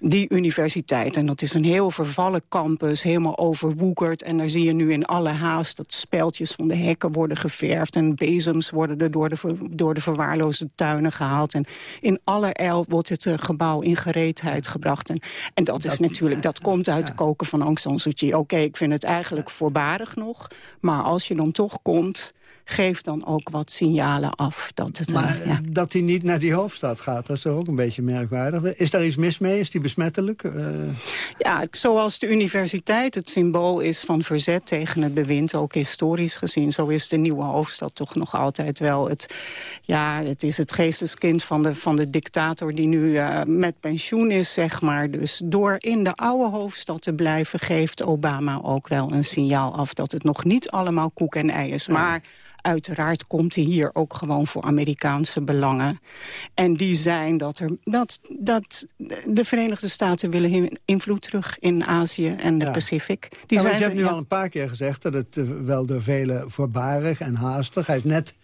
die universiteit. En dat is een heel vervallen campus, helemaal overwoekerd. En daar zie je nu in alle haast dat speldjes van de hekken worden geverfd... en bezems worden er door de, door de verwaarloosde tuinen gehaald. En in allerijl wordt het uh, gebouw in gereedheid gebracht. En, en dat, dat is natuurlijk, dat komt uit de koken van Aung San Suu Kyi. Oké, okay, ik vind het eigenlijk voorbarig nog. Maar als je dan toch komt geef dan ook wat signalen af. Dat het, maar uh, ja. dat hij niet naar die hoofdstad gaat, dat is toch ook een beetje merkwaardig. Is daar iets mis mee? Is die besmettelijk? Uh... Ja, zoals de universiteit het symbool is van verzet tegen het bewind, ook historisch gezien, zo is de nieuwe hoofdstad toch nog altijd wel het, ja, het is het geesteskind van de, van de dictator die nu uh, met pensioen is, zeg maar. Dus door in de oude hoofdstad te blijven, geeft Obama ook wel een signaal af dat het nog niet allemaal koek en ei is. Maar. Uiteraard komt hij hier ook gewoon voor Amerikaanse belangen. En die zijn dat, er, dat, dat de Verenigde Staten willen invloed terug in Azië en de ja. Pacific. Die ja, zijn je hebt nu ja. al een paar keer gezegd dat het uh, wel door velen voorbarig en haastig. Hij is net,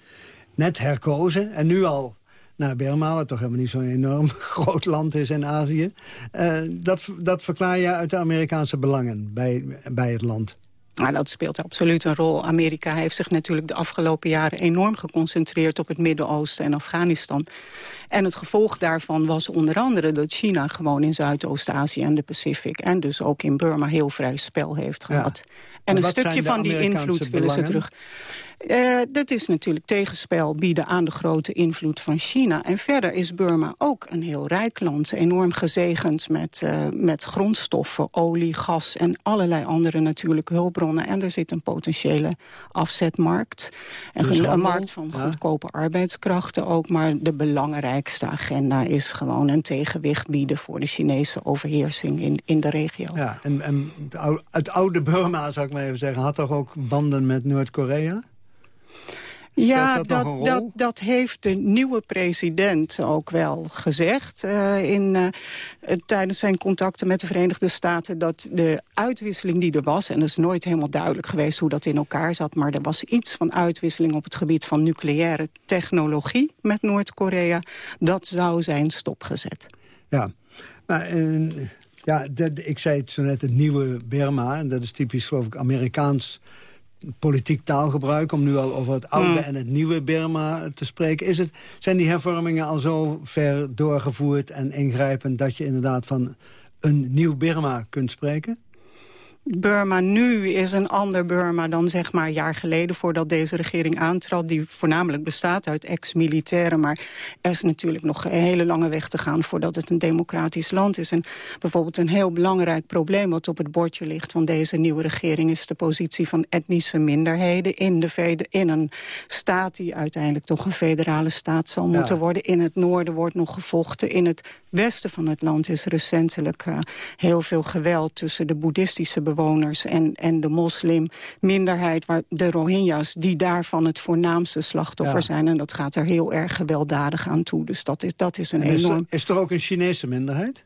net herkozen en nu al naar Burma, wat toch helemaal niet zo'n enorm [LAUGHS] groot land is in Azië. Uh, dat, dat verklaar je uit de Amerikaanse belangen bij, bij het land. Nou, dat speelt absoluut een rol. Amerika heeft zich natuurlijk de afgelopen jaren enorm geconcentreerd op het Midden-Oosten en Afghanistan. En het gevolg daarvan was onder andere dat China gewoon in Zuidoost-Azië en de Pacific en dus ook in Burma heel vrij spel heeft gehad. Ja. En een stukje van die invloed willen ze terug. Uh, dat is natuurlijk tegenspel bieden aan de grote invloed van China. En verder is Burma ook een heel rijk land. Enorm gezegend met, uh, met grondstoffen, olie, gas en allerlei andere natuurlijke hulpbronnen. En er zit een potentiële afzetmarkt. En dus een markt van ja. goedkope arbeidskrachten ook. Maar de belangrijkste belangrijkste agenda is gewoon een tegenwicht bieden... voor de Chinese overheersing in, in de regio. Ja, en, en het oude Burma, zou ik maar even zeggen... had toch ook banden met Noord-Korea? Ja, dat, dat, dat, heeft de nieuwe president ook wel gezegd. Uh, in, uh, tijdens zijn contacten met de Verenigde Staten... dat de uitwisseling die er was... en het is nooit helemaal duidelijk geweest hoe dat in elkaar zat... maar er was iets van uitwisseling op het gebied van nucleaire technologie... met Noord-Korea. Dat zou zijn stopgezet. Ja, maar... Uh, ja, ik zei het zo net, het nieuwe Burma. En dat is typisch, geloof ik, Amerikaans politiek taalgebruik... om nu al over het oude hmm. en het nieuwe Burma te spreken. Is het, zijn die hervormingen al zo ver doorgevoerd en ingrijpend... dat je inderdaad van een nieuw Burma kunt spreken? Burma nu is een ander Burma dan zeg maar een jaar geleden... voordat deze regering aantrad, die voornamelijk bestaat uit ex-militairen. Maar er is natuurlijk nog een hele lange weg te gaan... voordat het een democratisch land is. En bijvoorbeeld een heel belangrijk probleem wat op het bordje ligt... van deze nieuwe regering is de positie van etnische minderheden... in, de in een staat die uiteindelijk toch een federale staat zal moeten worden. In het noorden wordt nog gevochten. In het westen van het land is recentelijk uh, heel veel geweld... tussen de boeddhistische bewoners en, en de moslimminderheid... waar de Rohingya's, die daarvan het voornaamste slachtoffer zijn. En dat gaat er heel erg gewelddadig aan toe. Dus dat is, dat is een enorm... Is er ook een Chinese minderheid?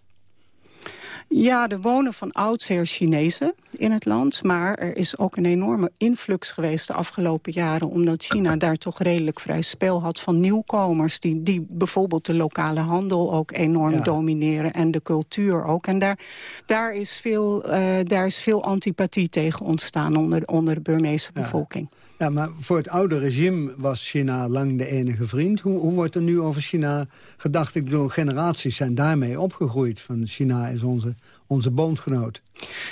Ja, er wonen van oudsher Chinezen in het land. Maar er is ook een enorme influx geweest de afgelopen jaren... omdat China daar toch redelijk vrij spel had van nieuwkomers... die, die bijvoorbeeld de lokale handel ook enorm domineren... en de cultuur ook. En daar, daar, is, veel, uh, daar is veel antipathie tegen ontstaan onder, onder de Burmeese bevolking. Ja, maar voor het oude regime was China lang de enige vriend. Hoe, hoe wordt er nu over China gedacht? Ik bedoel, generaties zijn daarmee opgegroeid. Van China is onze, onze bondgenoot.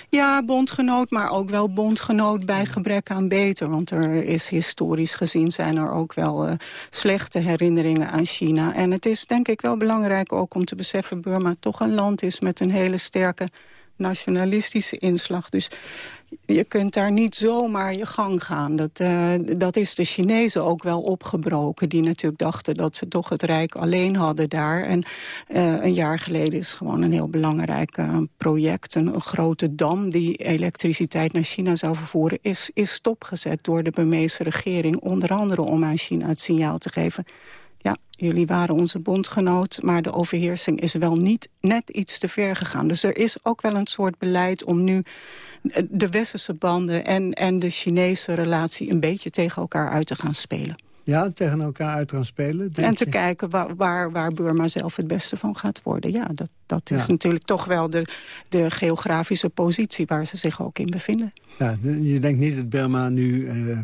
Ja, bondgenoot, maar ook wel bondgenoot bij gebrek aan beter. Want er is historisch gezien zijn er ook wel uh, slechte herinneringen aan China. En het is denk ik wel belangrijk ook om te beseffen... Burma toch een land is met een hele sterke nationalistische inslag. Dus je kunt daar niet zomaar je gang gaan. Dat, uh, dat is de Chinezen ook wel opgebroken. Die natuurlijk dachten dat ze toch het Rijk alleen hadden daar. En uh, een jaar geleden is gewoon een heel belangrijk uh, project. Een, grote dam die elektriciteit naar China zou vervoeren... is, is stopgezet door de Burmeese regering. Onder andere om aan China het signaal te geven jullie waren onze bondgenoot... maar de overheersing is wel niet net iets te ver gegaan. Dus er is ook wel een soort beleid om nu eh, de westerse banden... en, en de Chinese relatie een beetje tegen elkaar uit te gaan spelen. Ja, tegen elkaar uit gaan spelen. En te kijken waar, waar, waar Burma zelf het beste van gaat worden. Ja, dat, dat is natuurlijk toch wel de, de geografische positie waar ze zich ook in bevinden. Ja, je denkt niet dat Burma nu uh,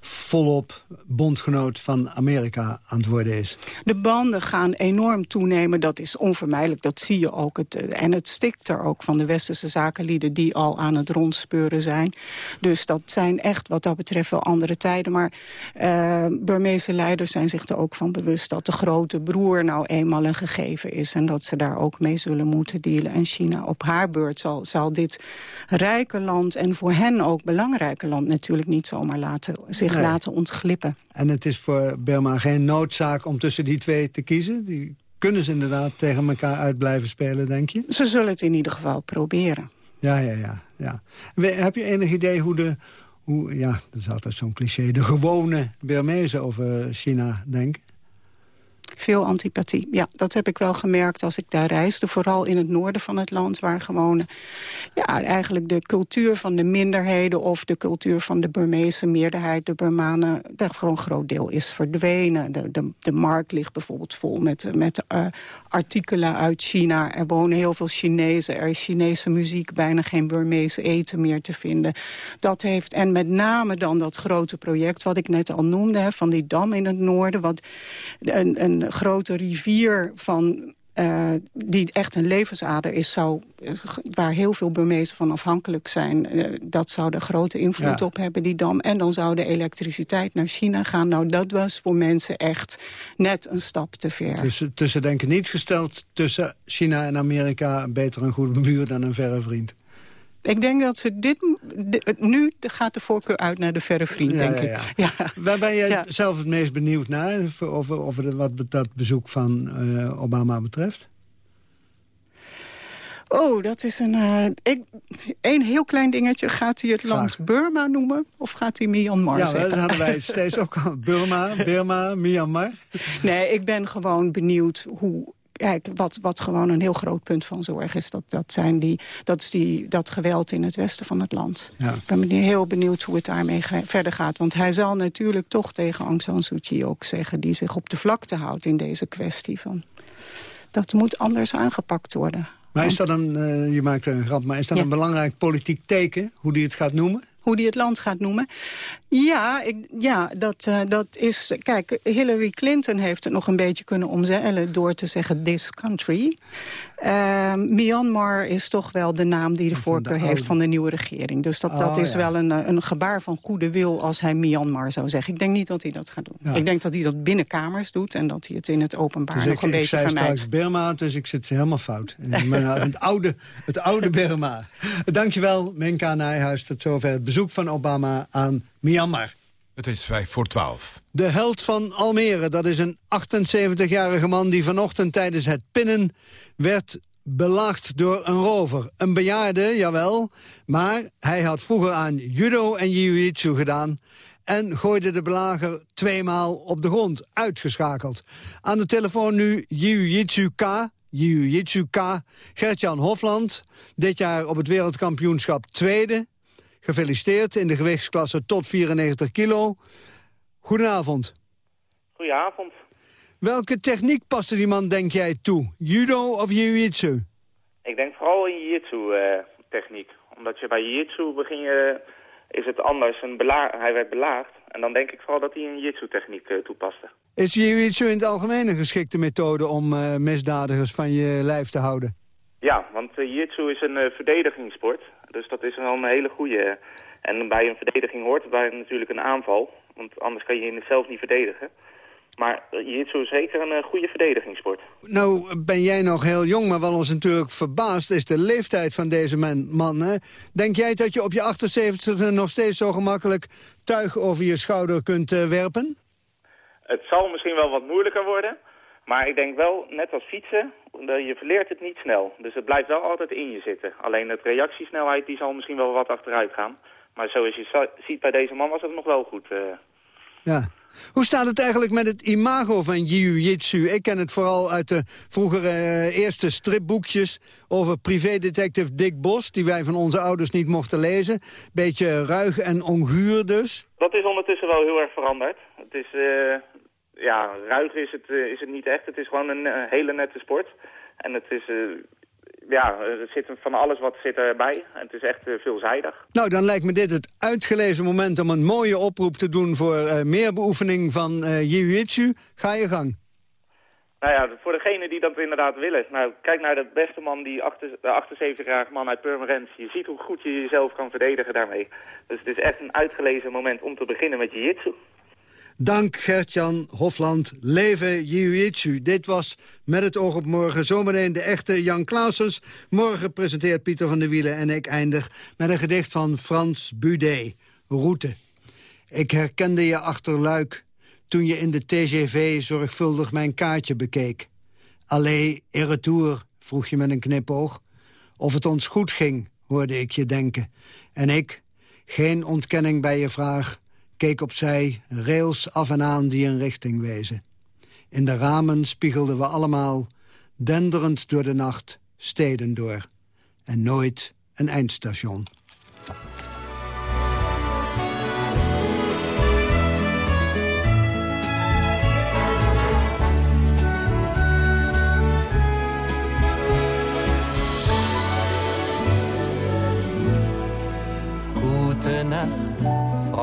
volop bondgenoot van Amerika aan het worden is? De banden gaan enorm toenemen, dat is onvermijdelijk, dat zie je ook. Het, eh, en het stikt er ook van de westerse zakenlieden die al aan het rondspeuren zijn. Dus dat zijn echt wat dat betreft wel andere tijden. Maar uh, Burmeese leiders zijn zich er ook van bewust dat de grote broer nou eenmaal een gegeven is. En dat ze daar ook mee zullen moeten dealen. En China op haar beurt zal, zal dit rijke land en voor hen ook belangrijke land natuurlijk niet zomaar laten, zich laten ontglippen. En het is voor Burma geen noodzaak om tussen die twee te kiezen? Die kunnen ze inderdaad tegen elkaar uit blijven spelen, denk je? Ze zullen het in ieder geval proberen. Ja, ja, ja. ja. Heb je enig idee hoe de... Hoe, ja, dat is altijd zo'n cliché. De gewone Burmezen over China denken? Veel antipathie. Ja, dat heb ik wel gemerkt als ik daar reisde. Vooral in het noorden van het land, waar gewoon ja, eigenlijk de cultuur van de minderheden... of de cultuur van de Burmeese meerderheid, de Burmanen... daar voor een groot deel is verdwenen. De, de, de markt ligt bijvoorbeeld vol met, met uh, artikelen uit China. Er wonen heel veel Chinezen. Er is Chinese muziek, bijna geen Burmeese eten meer te vinden. Dat heeft, en met name dan dat grote project wat ik net al noemde... Van die dam in het noorden, wat een, een grote rivier van uh, die echt een levensader is, zou, waar heel veel Burmezen van afhankelijk zijn. Uh, dat zou de grote invloed op hebben, die dam. En dan zou de elektriciteit naar China gaan. Nou, dat was voor mensen echt net een stap te ver. Dus tussen denken niet gesteld tussen China en Amerika... beter een goede buur dan een verre vriend. Ik denk dat ze dit... nu gaat de voorkeur uit naar de verre vriend, denk ik. Ja. Waar ben jij zelf het meest benieuwd naar... over, over wat dat bezoek van Obama betreft? Oh, dat is een, uh, ik, een heel klein dingetje. Gaat hij het land Burma noemen of gaat hij Myanmar ja, zeggen? Ja, dat hadden wij steeds ook al. [LAUGHS] Burma, Burma, Myanmar. Nee, ik ben gewoon benieuwd hoe Kijk, wat, wat gewoon een heel groot punt van zorg is... dat, dat, zijn die, dat is die, dat geweld in het westen van het land. Ja. Ik ben heel benieuwd hoe het daarmee verder gaat. Want hij zal natuurlijk toch tegen Aung San Suu Kyi ook zeggen... die zich op de vlakte houdt in deze kwestie. Van, dat moet anders aangepakt worden. Maar is dat een, uh, je maakt een grap, maar is dat een belangrijk politiek teken, hoe die het gaat noemen? Hoe die het land gaat noemen? Ja, ik, ja dat, uh, dat is... Kijk, Hillary Clinton heeft het nog een beetje kunnen omzeilen... door te zeggen this country. Uh, Myanmar is toch wel de naam die de voorkeur heeft van de nieuwe regering. Dus dat, dat oh, is wel een, een gebaar van goede wil als hij Myanmar zou zeggen. Ik denk niet dat hij dat gaat doen. Ik denk dat hij dat binnenkamers doet en dat hij het in het openbaar dus nog ik, een beetje vermijdt. Ik Burma, dus ik zit helemaal fout. het, oude, het oude [LAUGHS] Burma. Dankjewel, Menka Nijhuis. Tot zover het bezoek van Obama aan Myanmar. Het is vijf voor twaalf. De held van Almere, dat is een 78-jarige man... die vanochtend tijdens het pinnen werd belaagd door een rover. Een bejaarde, jawel, maar hij had vroeger aan judo en jiu-jitsu gedaan... en gooide de belager tweemaal op de grond, uitgeschakeld. Aan de telefoon nu jiu-jitsu K, jiu-jitsu K, Gertjan Hofland... dit jaar op het wereldkampioenschap tweede Gefeliciteerd in de gewichtsklasse tot 94 kilo. Goedenavond. Goedenavond. Welke techniek paste die man, denk jij, toe? Judo of jiu-jitsu? Ik denk vooral in jiu-jitsu-techniek. Eh, Omdat je bij jiu-jitsu begin je, is het anders. Een hij werd belaagd. En dan denk ik vooral dat hij een jiu-jitsu-techniek uh, toepaste. Is jiu-jitsu in het algemeen een geschikte methode om uh, misdadigers van je lijf te houden? Ja, want jiu-jitsu is een verdedigingssport. Dus dat is wel een hele goede. En bij een verdediging hoort bij natuurlijk een aanval. Want anders kan je je zelf niet verdedigen. Maar jiu-jitsu is zeker een goede verdedigingssport. Nou ben jij nog heel jong, maar wat ons natuurlijk verbaast... is de leeftijd van deze man. man hè? Denk jij dat je op je 78 nog steeds zo gemakkelijk... tuig over je schouder kunt uh, werpen? Het zal misschien wel wat moeilijker worden. Maar ik denk wel, net als fietsen, je verleert het niet snel. Dus het blijft wel altijd in je zitten. Alleen de reactiesnelheid die zal misschien wel wat achteruit gaan. Maar zoals je ziet bij deze man was het nog wel goed. Uh... Ja. Hoe staat het eigenlijk met het imago van jiu-jitsu? Ik ken het vooral uit de vroegere uh, eerste stripboekjes over privédetective Dick Bos... die wij van onze ouders niet mochten lezen. Beetje ruig en onguur dus. Dat is ondertussen wel heel erg veranderd. Het is, uh, ja, ruig is het, uh, is het niet echt. Het is gewoon een uh, hele nette sport. En het is, uh, ja, er zit van alles wat zit erbij. En het is echt veelzijdig. Nou, dan lijkt me dit het uitgelezen moment om een mooie oproep te doen voor meer beoefening van jiu-jitsu. Ga je gang. Nou ja, voor degenen die dat inderdaad willen. Nou, kijk naar de beste man, die 78-jarige man uit Purmerend. Je ziet hoe goed je jezelf kan verdedigen daarmee. Dus het is echt een uitgelezen moment om te beginnen met jiu-jitsu. Dank Gertjan Hofland. Leven Jiu-Jitsu. Dit was Met het oog op morgen. Zometeen de echte Jan Clausens. Morgen presenteert Pieter van der Wielen en ik eindig met een gedicht van Frans Budé. Route. Ik herkende je achter luik toen je in de TGV zorgvuldig mijn kaartje bekeek. Allee, et retour, vroeg je met een knipoog. Of het ons goed ging, hoorde ik je denken. En ik, geen ontkenning bij je vraag keek opzij, rails af en aan die een richting wezen. In de ramen spiegelden we allemaal, denderend door de nacht, steden door. En nooit een eindstation.